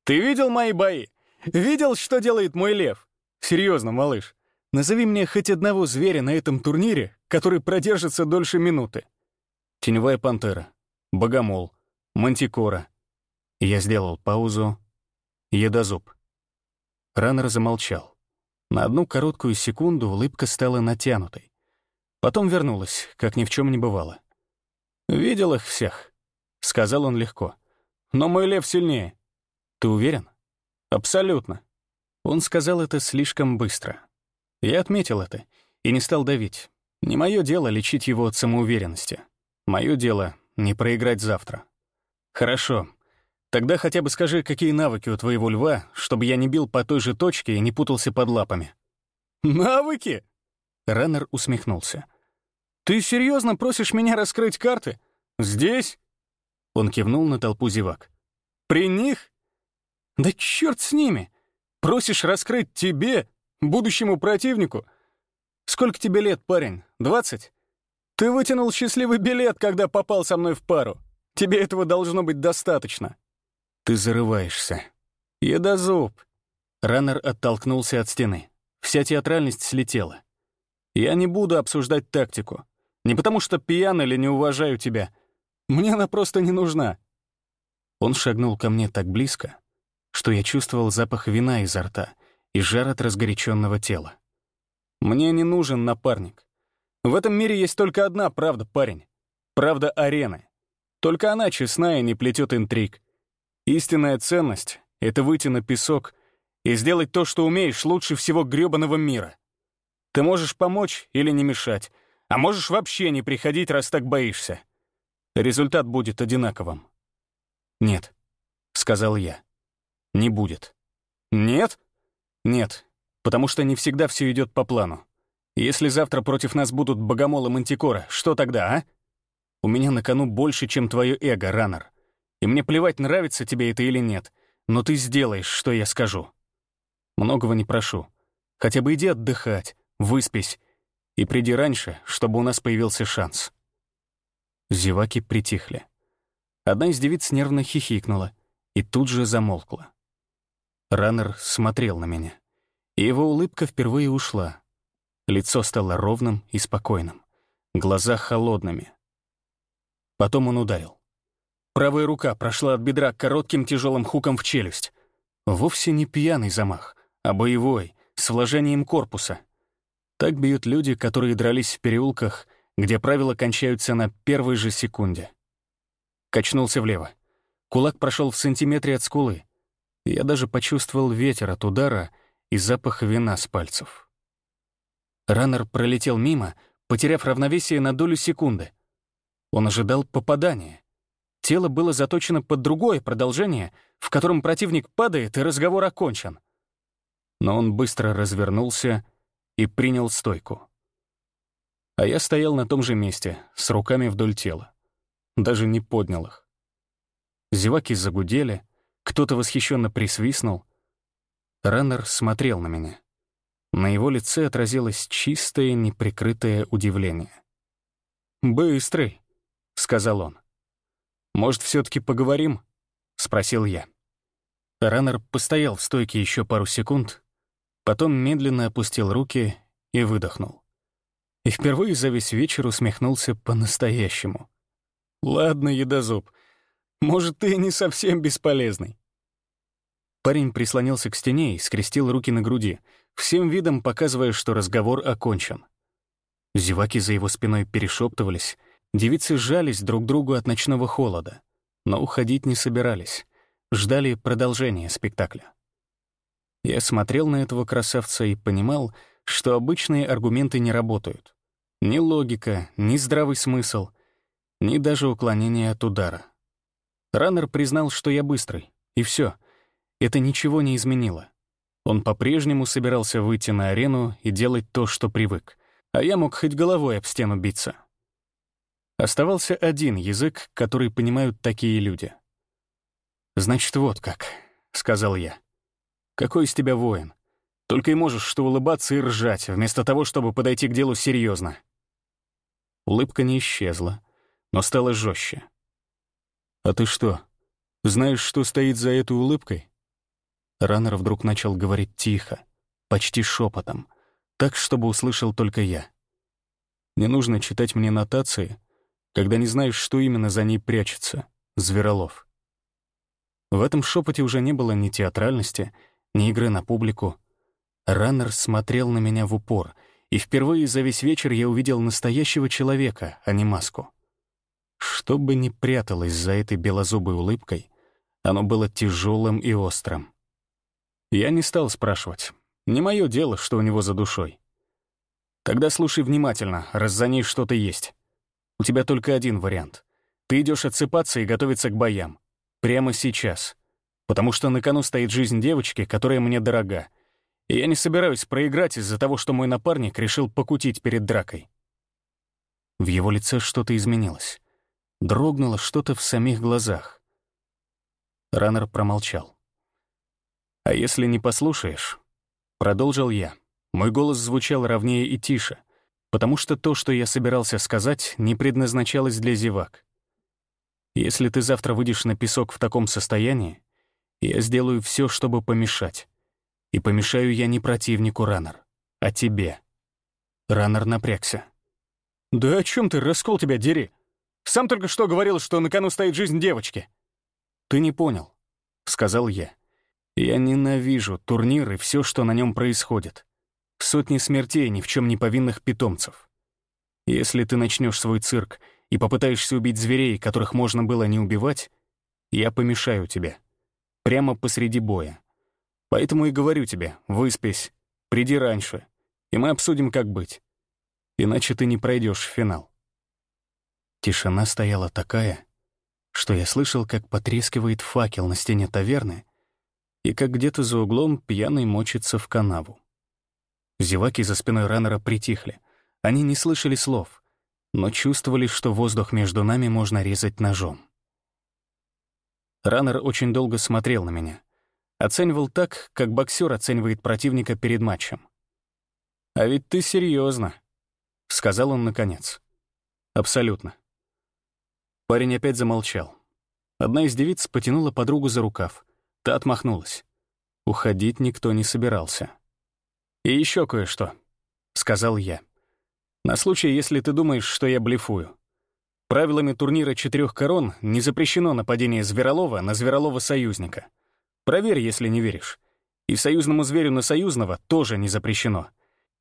[SPEAKER 1] «Ты видел мои бои? Видел, что делает мой лев? Серьезно, малыш, назови мне хоть одного зверя на этом турнире, который продержится дольше минуты. Теневая пантера, богомол, мантикора. Я сделал паузу. Едозуб. Раннер замолчал. На одну короткую секунду улыбка стала натянутой. Потом вернулась, как ни в чем не бывало. «Видел их всех», — сказал он легко. «Но мой лев сильнее. Ты уверен?» «Абсолютно». Он сказал это слишком быстро. Я отметил это и не стал давить. Не мое дело лечить его от самоуверенности. Мое дело — не проиграть завтра. Хорошо. Тогда хотя бы скажи, какие навыки у твоего льва, чтобы я не бил по той же точке и не путался под лапами. Навыки? Раннер усмехнулся. Ты серьезно просишь меня раскрыть карты? Здесь? Он кивнул на толпу зевак. При них? Да черт с ними! Просишь раскрыть тебе, будущему противнику? Сколько тебе лет, парень? Двадцать? Ты вытянул счастливый билет, когда попал со мной в пару. Тебе этого должно быть достаточно. Ты зарываешься. Едозуб. Раннер оттолкнулся от стены. Вся театральность слетела. Я не буду обсуждать тактику. Не потому что пьян или не уважаю тебя. Мне она просто не нужна. Он шагнул ко мне так близко, что я чувствовал запах вина изо рта и жар от разгоряченного тела. Мне не нужен напарник. В этом мире есть только одна правда, парень. Правда арены. Только она честная и не плетет интриг. Истинная ценность — это выйти на песок и сделать то, что умеешь, лучше всего грёбаного мира. Ты можешь помочь или не мешать, а можешь вообще не приходить, раз так боишься. Результат будет одинаковым. «Нет», — сказал я. Не будет. Нет? Нет, потому что не всегда все идет по плану. Если завтра против нас будут Богомол и Мантикора, что тогда, а? У меня на кону больше, чем твое эго, Раннер. И мне плевать, нравится тебе это или нет, но ты сделаешь, что я скажу. Многого не прошу. Хотя бы иди отдыхать, выспись и приди раньше, чтобы у нас появился шанс. Зеваки притихли. Одна из девиц нервно хихикнула и тут же замолкла. Раннер смотрел на меня. И его улыбка впервые ушла. Лицо стало ровным и спокойным. Глаза холодными. Потом он ударил. Правая рука прошла от бедра коротким тяжелым хуком в челюсть. Вовсе не пьяный замах, а боевой, с вложением корпуса. Так бьют люди, которые дрались в переулках, где правила кончаются на первой же секунде. Качнулся влево. Кулак прошел в сантиметре от скулы. Я даже почувствовал ветер от удара и запах вина с пальцев. Раннер пролетел мимо, потеряв равновесие на долю секунды. Он ожидал попадания. Тело было заточено под другое продолжение, в котором противник падает и разговор окончен. Но он быстро развернулся и принял стойку. А я стоял на том же месте, с руками вдоль тела. Даже не поднял их. Зеваки загудели, кто-то восхищенно присвистнул. Раннер смотрел на меня. На его лице отразилось чистое, неприкрытое удивление. «Быстрый», — сказал он. «Может, все таки поговорим?» — спросил я. Раннер постоял в стойке еще пару секунд, потом медленно опустил руки и выдохнул. И впервые за весь вечер усмехнулся по-настоящему. «Ладно, едозуб, может, ты не совсем бесполезный». Парень прислонился к стене и скрестил руки на груди, всем видом показывая, что разговор окончен. Зеваки за его спиной перешептывались, девицы сжались друг другу от ночного холода, но уходить не собирались ждали продолжения спектакля. Я смотрел на этого красавца и понимал, что обычные аргументы не работают. Ни логика, ни здравый смысл, ни даже уклонение от удара. Раннер признал, что я быстрый, и все. Это ничего не изменило. Он по-прежнему собирался выйти на арену и делать то, что привык, а я мог хоть головой об стену биться. Оставался один язык, который понимают такие люди. «Значит, вот как», — сказал я. «Какой из тебя воин? Только и можешь что улыбаться и ржать, вместо того, чтобы подойти к делу серьезно. Улыбка не исчезла, но стала жестче. «А ты что, знаешь, что стоит за этой улыбкой?» Раннер вдруг начал говорить тихо, почти шепотом, так, чтобы услышал только я. «Не нужно читать мне нотации, когда не знаешь, что именно за ней прячется, Зверолов. В этом шепоте уже не было ни театральности, ни игры на публику. Раннер смотрел на меня в упор, и впервые за весь вечер я увидел настоящего человека, а не маску. Что бы ни пряталось за этой белозубой улыбкой, оно было тяжелым и острым. Я не стал спрашивать. Не мое дело, что у него за душой. Тогда слушай внимательно, раз за ней что-то есть. У тебя только один вариант. Ты идешь отсыпаться и готовиться к боям. Прямо сейчас. Потому что на кону стоит жизнь девочки, которая мне дорога. Я не собираюсь проиграть из-за того, что мой напарник решил покутить перед дракой. В его лице что-то изменилось. Дрогнуло что-то в самих глазах. Раннер промолчал. «А если не послушаешь?» Продолжил я. Мой голос звучал ровнее и тише, потому что то, что я собирался сказать, не предназначалось для зевак. Если ты завтра выйдешь на песок в таком состоянии, я сделаю все, чтобы помешать. И помешаю я не противнику, Раннер, а тебе». Раннер напрягся. «Да о чем ты, раскол тебя дери? Сам только что говорил, что на кону стоит жизнь девочки». «Ты не понял», — сказал я. «Я ненавижу турнир и все, что на нем происходит. Сотни смертей ни в чем не повинных питомцев. Если ты начнешь свой цирк и попытаешься убить зверей, которых можно было не убивать, я помешаю тебе. Прямо посреди боя. Поэтому и говорю тебе, выспись, приди раньше, и мы обсудим, как быть. Иначе ты не пройдешь в финал. Тишина стояла такая, что я слышал, как потрескивает факел на стене таверны и как где-то за углом пьяный мочится в канаву. Зеваки за спиной раннера притихли. Они не слышали слов, но чувствовали, что воздух между нами можно резать ножом. Раннер очень долго смотрел на меня. Оценивал так, как боксер оценивает противника перед матчем. «А ведь ты серьезно, сказал он наконец. «Абсолютно». Парень опять замолчал. Одна из девиц потянула подругу за рукав. Та отмахнулась. Уходить никто не собирался. «И еще кое-что», — сказал я. На случай, если ты думаешь, что я блефую. Правилами турнира четырех корон не запрещено нападение Зверолова на Зверолова-союзника. Проверь, если не веришь. И союзному зверю на союзного тоже не запрещено.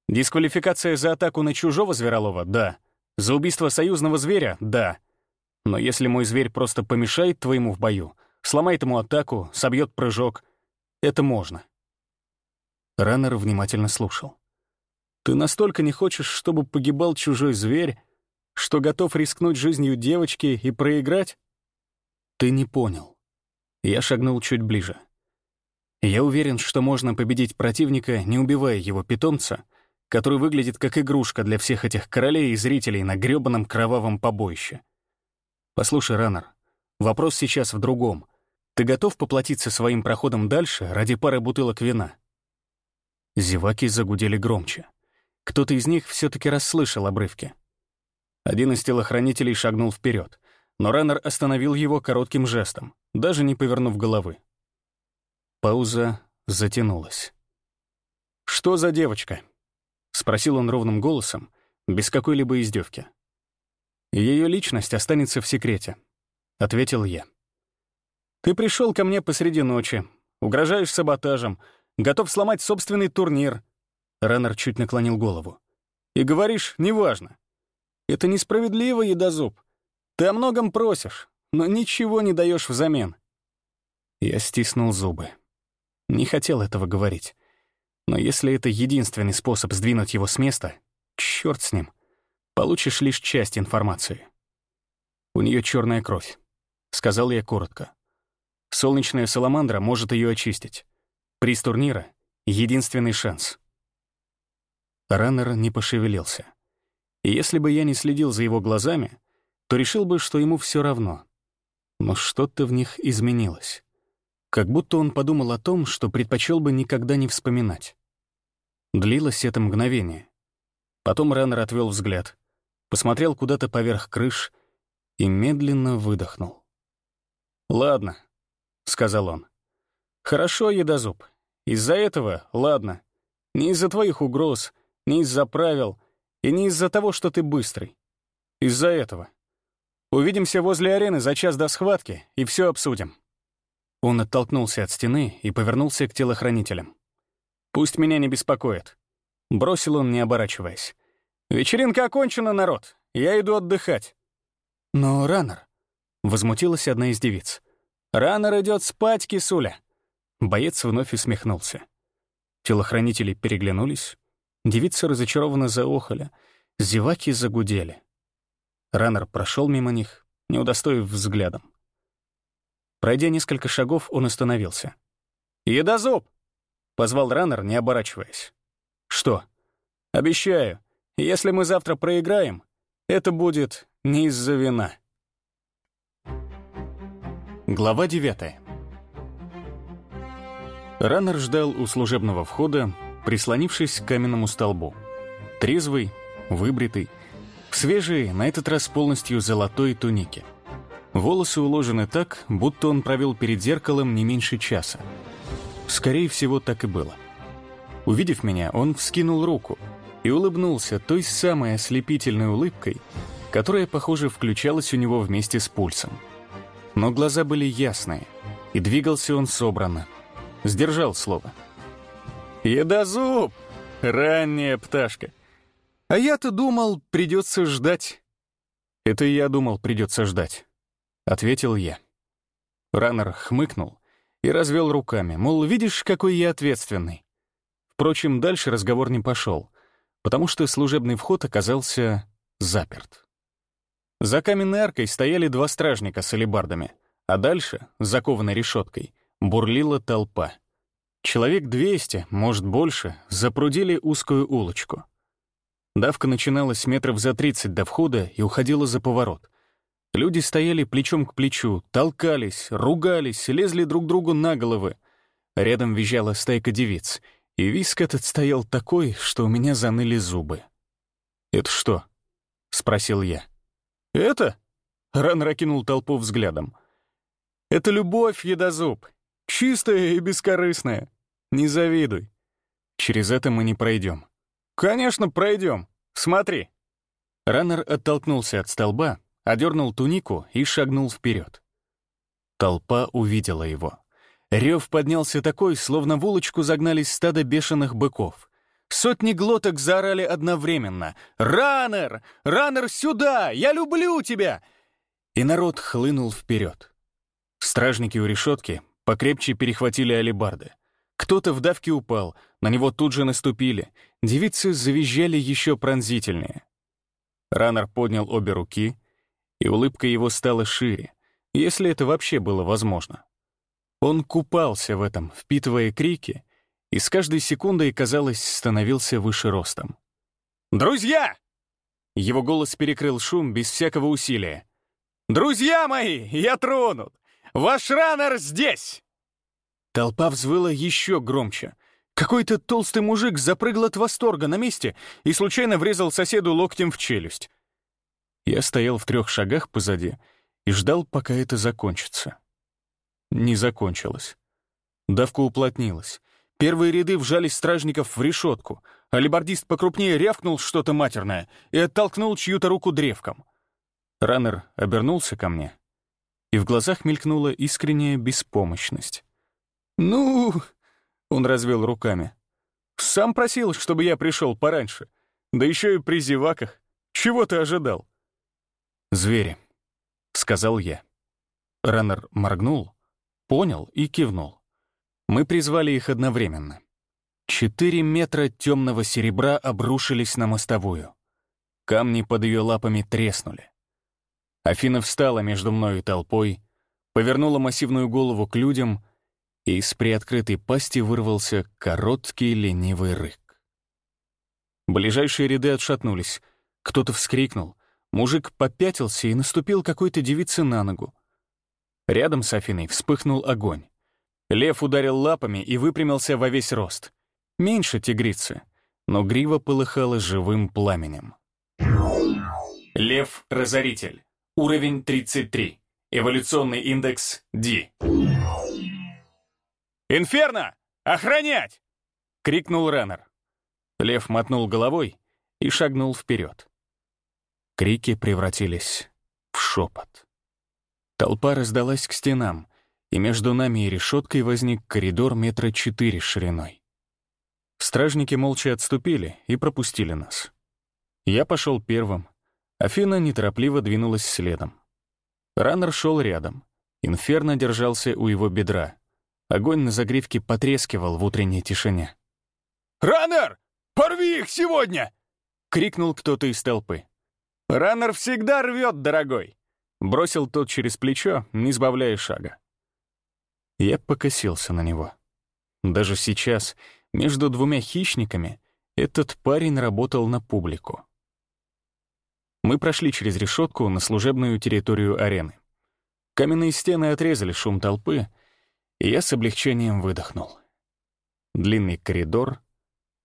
[SPEAKER 1] Дисквалификация за атаку на чужого Зверолова — да. За убийство союзного зверя — да. Но если мой зверь просто помешает твоему в бою, сломает ему атаку, собьет прыжок, это можно. Раннер внимательно слушал. Ты настолько не хочешь, чтобы погибал чужой зверь, что готов рискнуть жизнью девочки и проиграть? Ты не понял. Я шагнул чуть ближе. Я уверен, что можно победить противника, не убивая его питомца, который выглядит как игрушка для всех этих королей и зрителей на грёбаном кровавом побоище. Послушай, Раннер, вопрос сейчас в другом. Ты готов поплатиться своим проходом дальше ради пары бутылок вина? Зеваки загудели громче. Кто-то из них все-таки расслышал обрывки. Один из телохранителей шагнул вперед, но Раннер остановил его коротким жестом, даже не повернув головы. Пауза затянулась. «Что за девочка?» — спросил он ровным голосом, без какой-либо издевки. «Ее личность останется в секрете», — ответил я. «Ты пришел ко мне посреди ночи, угрожаешь саботажем, готов сломать собственный турнир». Раннер чуть наклонил голову. «И говоришь, неважно. Это несправедливо, едозуб. Ты о многом просишь, но ничего не даешь взамен». Я стиснул зубы. Не хотел этого говорить. Но если это единственный способ сдвинуть его с места, черт с ним. Получишь лишь часть информации. У нее черная кровь, сказал я коротко. Солнечная саламандра может ее очистить. Приз турнира — единственный шанс. Раннер не пошевелился. И если бы я не следил за его глазами, то решил бы, что ему все равно. Но что-то в них изменилось. Как будто он подумал о том, что предпочел бы никогда не вспоминать. Длилось это мгновение. Потом Раннер отвел взгляд, посмотрел куда-то поверх крыш и медленно выдохнул. «Ладно», — сказал он. «Хорошо, едозуб. Из-за этого, ладно. Не из-за твоих угроз, не из-за правил и не из-за того, что ты быстрый. Из-за этого. Увидимся возле арены за час до схватки и все обсудим». Он оттолкнулся от стены и повернулся к телохранителям. Пусть меня не беспокоит. Бросил он, не оборачиваясь. «Вечеринка окончена, народ. Я иду отдыхать». «Но Раннер...» — возмутилась одна из девиц. «Раннер идет спать, кисуля». Боец вновь усмехнулся. Телохранители переглянулись. Девицы разочарованно заохали. Зеваки загудели. Раннер прошел мимо них, не удостоив взглядом. Пройдя несколько шагов, он остановился. «Едозуб!» Позвал Раннер, не оборачиваясь. «Что?» «Обещаю, если мы завтра проиграем, это будет не из-за вина». Глава 9 Раннер ждал у служебного входа, прислонившись к каменному столбу. Трезвый, выбритый, в свежей, на этот раз полностью золотой тунике. Волосы уложены так, будто он провел перед зеркалом не меньше часа. Скорее всего, так и было. Увидев меня, он вскинул руку и улыбнулся той самой ослепительной улыбкой, которая, похоже, включалась у него вместе с пульсом. Но глаза были ясные, и двигался он собранно. Сдержал слово. «Едозуб! Ранняя пташка! А я-то думал, придется ждать». «Это я думал, придется ждать», — ответил я. Раннер хмыкнул и развел руками, мол, видишь, какой я ответственный. Впрочем, дальше разговор не пошел, потому что служебный вход оказался заперт. За каменной аркой стояли два стражника с алебардами, а дальше, закованной решеткой, бурлила толпа. Человек 200, может больше, запрудили узкую улочку. Давка начиналась метров за 30 до входа и уходила за поворот — Люди стояли плечом к плечу, толкались, ругались, лезли друг другу на головы. Рядом визжала стайка девиц, и виск этот стоял такой, что у меня заныли зубы. «Это что?» — спросил я. «Это?» — Ран ракинул толпу взглядом. «Это любовь, едозуб. Чистая и бескорыстная. Не завидуй. Через это мы не пройдем». «Конечно, пройдем. Смотри». Раннер оттолкнулся от столба, одернул тунику и шагнул вперед. Толпа увидела его. Рев поднялся такой, словно в улочку загнались стадо бешеных быков. Сотни глоток заорали одновременно. «Раннер! Раннер, сюда! Я люблю тебя!» И народ хлынул вперед. Стражники у решетки покрепче перехватили алебарды. Кто-то в давке упал, на него тут же наступили. Девицы завизжали еще пронзительнее. Раннер поднял обе руки — и улыбка его стала шире, если это вообще было возможно. Он купался в этом, впитывая крики, и с каждой секундой, казалось, становился выше ростом.
[SPEAKER 3] «Друзья!»
[SPEAKER 1] Его голос перекрыл шум без всякого усилия.
[SPEAKER 3] «Друзья мои, я тронут! Ваш раннер здесь!»
[SPEAKER 1] Толпа взвыла еще громче. Какой-то толстый мужик запрыгал от восторга на месте и случайно врезал соседу локтем в челюсть. Я стоял в трех шагах позади и ждал, пока это закончится. Не закончилось. Давка уплотнилась. Первые ряды вжались стражников в решетку, а либордист покрупнее рявкнул что-то матерное и оттолкнул чью-то руку древком. Раннер обернулся ко мне, и в глазах мелькнула искренняя беспомощность. «Ну...» — он развел руками. «Сам просил, чтобы я пришел пораньше. Да еще и при зеваках. Чего ты ожидал?» «Звери», — сказал я. Раннер моргнул, понял и кивнул. Мы призвали их одновременно. Четыре метра темного серебра обрушились на мостовую. Камни под ее лапами треснули. Афина встала между мной и толпой, повернула массивную голову к людям, и из приоткрытой пасти вырвался короткий ленивый рык. Ближайшие ряды отшатнулись. Кто-то вскрикнул. Мужик попятился и наступил какой-то девице на ногу. Рядом с Афиной вспыхнул огонь. Лев ударил лапами и выпрямился во весь рост. Меньше тигрицы, но грива полыхала живым пламенем.
[SPEAKER 2] Лев-разоритель. Уровень 33. Эволюционный индекс D.
[SPEAKER 3] «Инферно! Охранять!» — крикнул Реннер.
[SPEAKER 1] Лев мотнул головой и шагнул вперед. Крики превратились в шепот. Толпа раздалась к стенам, и между нами и решеткой возник коридор метра четыре шириной. Стражники молча отступили и пропустили нас. Я пошел первым. Афина неторопливо двинулась следом. Раннер шел рядом. Инферно держался у его бедра. Огонь на загривке потрескивал в утренней тишине.
[SPEAKER 3] «Раннер! Порви их сегодня!» — крикнул кто-то из толпы. «Раннер всегда рвет, дорогой!» — бросил тот через плечо, не сбавляя шага.
[SPEAKER 1] Я покосился на него. Даже сейчас, между двумя хищниками, этот парень работал на публику. Мы прошли через решетку на служебную территорию арены. Каменные стены отрезали шум толпы, и я с облегчением выдохнул. Длинный коридор,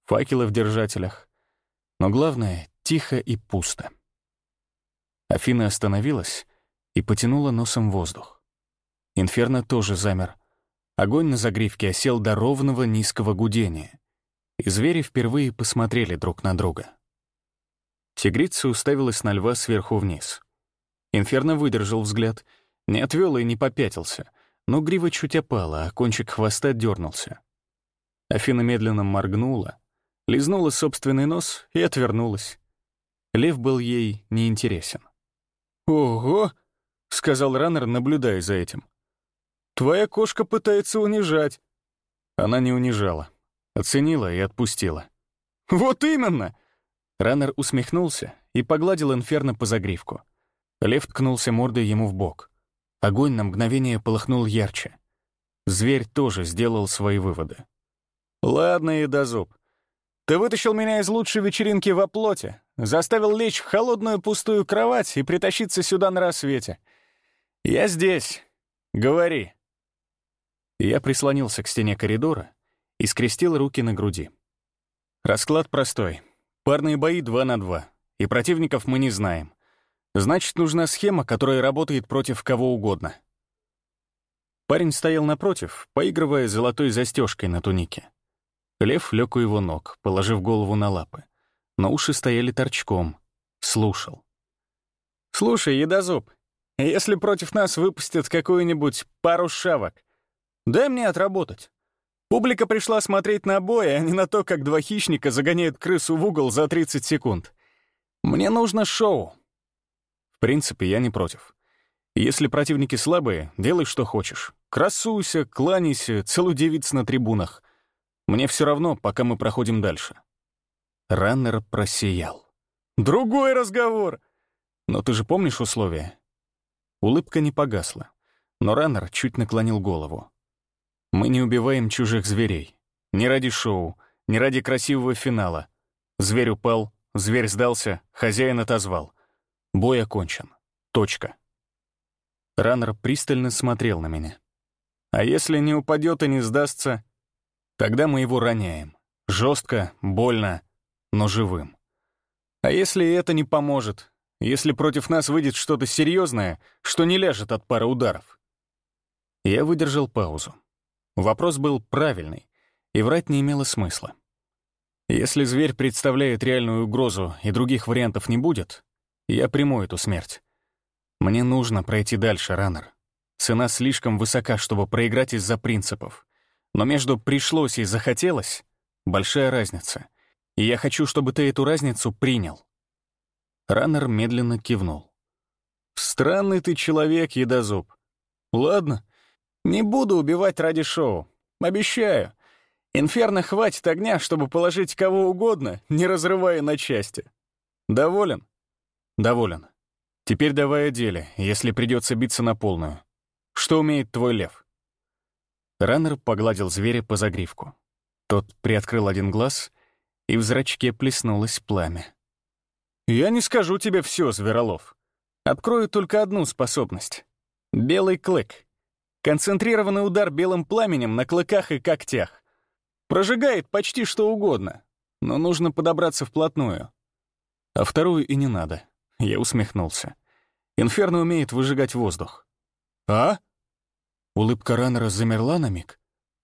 [SPEAKER 1] факелы в держателях, но главное — тихо и пусто. Афина остановилась и потянула носом воздух. Инферно тоже замер, Огонь на загривке осел до ровного низкого гудения, и звери впервые посмотрели друг на друга. Тигрица уставилась на льва сверху вниз. Инферно выдержал взгляд, не отвел и не попятился, но грива чуть опала, а кончик хвоста дернулся. Афина медленно моргнула, лизнула собственный нос и отвернулась. Лев был ей неинтересен.
[SPEAKER 3] «Ого!» — сказал Раннер, наблюдая за этим. Твоя кошка пытается унижать».
[SPEAKER 1] Она не унижала. Оценила и отпустила.
[SPEAKER 3] «Вот именно!»
[SPEAKER 1] Раннер усмехнулся и погладил Инферно по загривку. Лев ткнулся мордой ему в бок. Огонь на мгновение полыхнул ярче. Зверь тоже сделал свои выводы.
[SPEAKER 3] «Ладно, едозуб. Ты вытащил меня из лучшей вечеринки во плоти, заставил лечь в холодную пустую кровать и притащиться сюда на рассвете. Я здесь. Говори».
[SPEAKER 1] Я прислонился к стене коридора и скрестил руки на груди. Расклад простой. Парные бои два на два, и противников мы не знаем. Значит, нужна схема, которая работает против кого угодно. Парень стоял напротив, поигрывая золотой застежкой на тунике. Лев лег у его ног, положив голову на лапы. Но уши стояли торчком. Слушал.
[SPEAKER 3] «Слушай, едозуб, если против нас выпустят какую-нибудь пару шавок, Дай мне отработать. Публика пришла смотреть на бой, а не на то, как два хищника загоняют крысу в угол за 30 секунд. Мне нужно шоу.
[SPEAKER 1] В принципе, я не против. Если противники слабые, делай, что хочешь. Красуйся, кланяйся, целуй девиц на трибунах. Мне все равно, пока мы проходим дальше. Раннер просиял.
[SPEAKER 3] «Другой разговор!»
[SPEAKER 1] «Но ты же помнишь условия?» Улыбка не погасла, но Раннер чуть наклонил голову. Мы не убиваем чужих зверей. Не ради шоу, не ради красивого финала. Зверь упал, зверь сдался, хозяин отозвал. Бой окончен. Точка. Раннер пристально смотрел на меня. А если не упадет и не сдастся, тогда мы его роняем. Жестко, больно, но живым. А если это не поможет? Если против нас выйдет что-то серьезное, что не ляжет от пары ударов? Я выдержал паузу. Вопрос был правильный, и врать не имело смысла. Если зверь представляет реальную угрозу и других вариантов не будет, я приму эту смерть. Мне нужно пройти дальше, Раннер. Цена слишком высока, чтобы проиграть из-за принципов. Но между «пришлось» и «захотелось» — большая разница. И я хочу, чтобы ты эту разницу принял. Раннер медленно кивнул. «Странный ты человек, едозуб. Ладно, не буду убивать ради шоу. Обещаю. Инферно хватит огня, чтобы положить кого угодно, не разрывая на части. Доволен? Доволен. Теперь давай о деле, если придется биться на полную. Что умеет твой лев? Раннер погладил зверя по загривку. Тот приоткрыл один глаз, и в зрачке плеснулось пламя. «Я не скажу тебе все, Зверолов. Открою только одну способность. Белый клык. Концентрированный удар белым пламенем на клыках и когтях. Прожигает почти что угодно, но нужно подобраться вплотную. А вторую и не надо. Я усмехнулся. Инферно умеет выжигать воздух. «А?» Улыбка Раннера замерла на миг.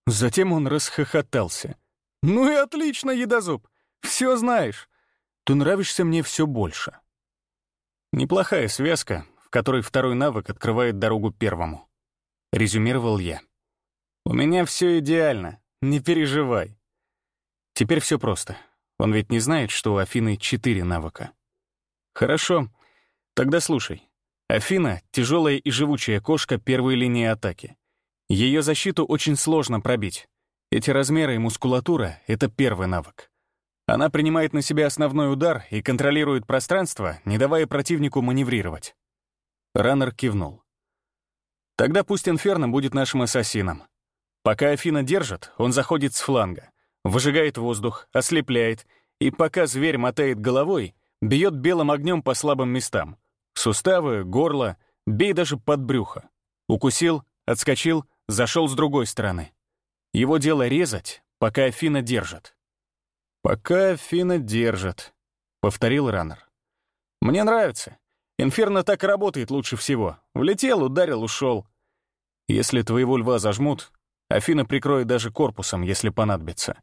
[SPEAKER 1] Затем он расхохотался. «Ну и отлично, едозуб! Все знаешь! Ты нравишься мне все больше». Неплохая связка, в которой второй навык открывает дорогу первому. — резюмировал я. «У меня все идеально, не переживай». Теперь все просто. Он ведь не знает, что у Афины четыре навыка. Хорошо, тогда слушай. Афина — тяжелая и живучая кошка первой линии атаки. Ее защиту очень сложно пробить. Эти размеры и мускулатура — это первый навык. Она принимает на себя основной удар и контролирует пространство, не давая противнику маневрировать. Раннер кивнул. Тогда пусть Инферно будет нашим ассасином. Пока Афина держит, он заходит с фланга, выжигает воздух, ослепляет, и пока зверь мотает головой, бьет белым огнем по слабым местам. Суставы, горло, бей даже под брюхо. Укусил, отскочил, зашел с другой стороны. Его дело резать, пока Афина держит. «Пока Афина держит», — повторил Раннер. «Мне нравится. Инферно так работает лучше всего. Влетел, ударил, ушел. Если твоего льва зажмут, Афина прикроет даже корпусом, если понадобится.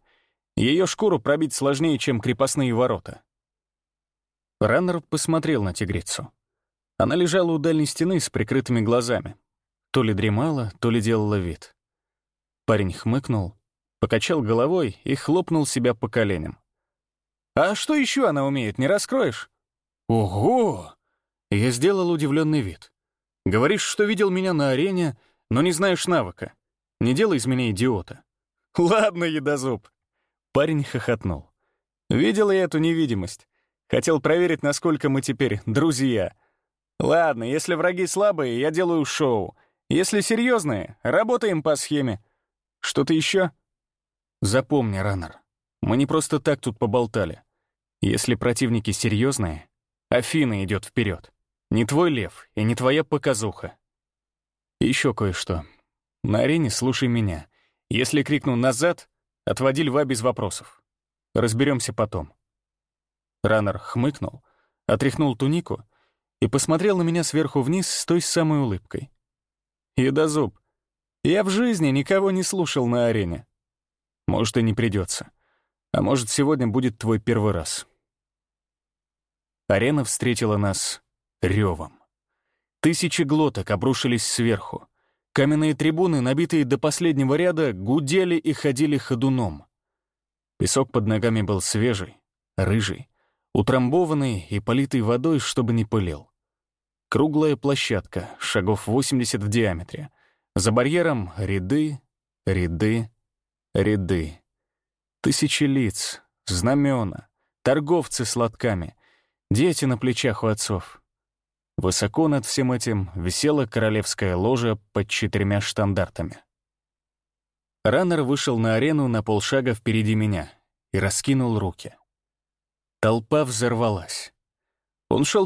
[SPEAKER 1] Ее шкуру пробить сложнее, чем крепостные ворота. Раннер посмотрел на тигрицу. Она лежала у дальней стены с прикрытыми глазами. То ли дремала, то ли делала вид. Парень хмыкнул, покачал головой и хлопнул себя по коленям. «А что еще она умеет, не раскроешь?» «Ого!» Я сделал удивленный вид. «Говоришь, что видел меня на арене, но не знаешь навыка. Не делай из меня идиота». «Ладно, едозуб». Парень хохотнул. «Видел я эту невидимость. Хотел проверить, насколько мы теперь друзья. Ладно, если враги слабые, я делаю шоу. Если серьезные, работаем по схеме. Что-то еще? Запомни, Раннер, мы не просто так тут поболтали. Если противники серьезные, Афина идет вперед. Не твой лев и не твоя показуха. Еще кое-что. На арене слушай меня. Если крикну «назад», отводи льва без вопросов. Разберемся потом. Раннер хмыкнул, отряхнул тунику и посмотрел на меня сверху вниз с той самой улыбкой. «Едозуб, я в жизни никого не слушал на арене. Может, и не придется. А может, сегодня будет твой первый раз». Арена встретила нас ревом. Тысячи глоток обрушились сверху. Каменные трибуны, набитые до последнего ряда, гудели и ходили ходуном. Песок под ногами был свежий, рыжий, утрамбованный и политый водой, чтобы не пылил. Круглая площадка, шагов 80 в диаметре. За барьером ряды, ряды, ряды. Тысячи лиц, знамена, торговцы с лотками, дети на плечах у отцов. Высоко над всем этим висела королевская ложа под четырьмя штандартами. Раннер вышел на арену на полшага впереди меня и раскинул руки. Толпа взорвалась. Он шел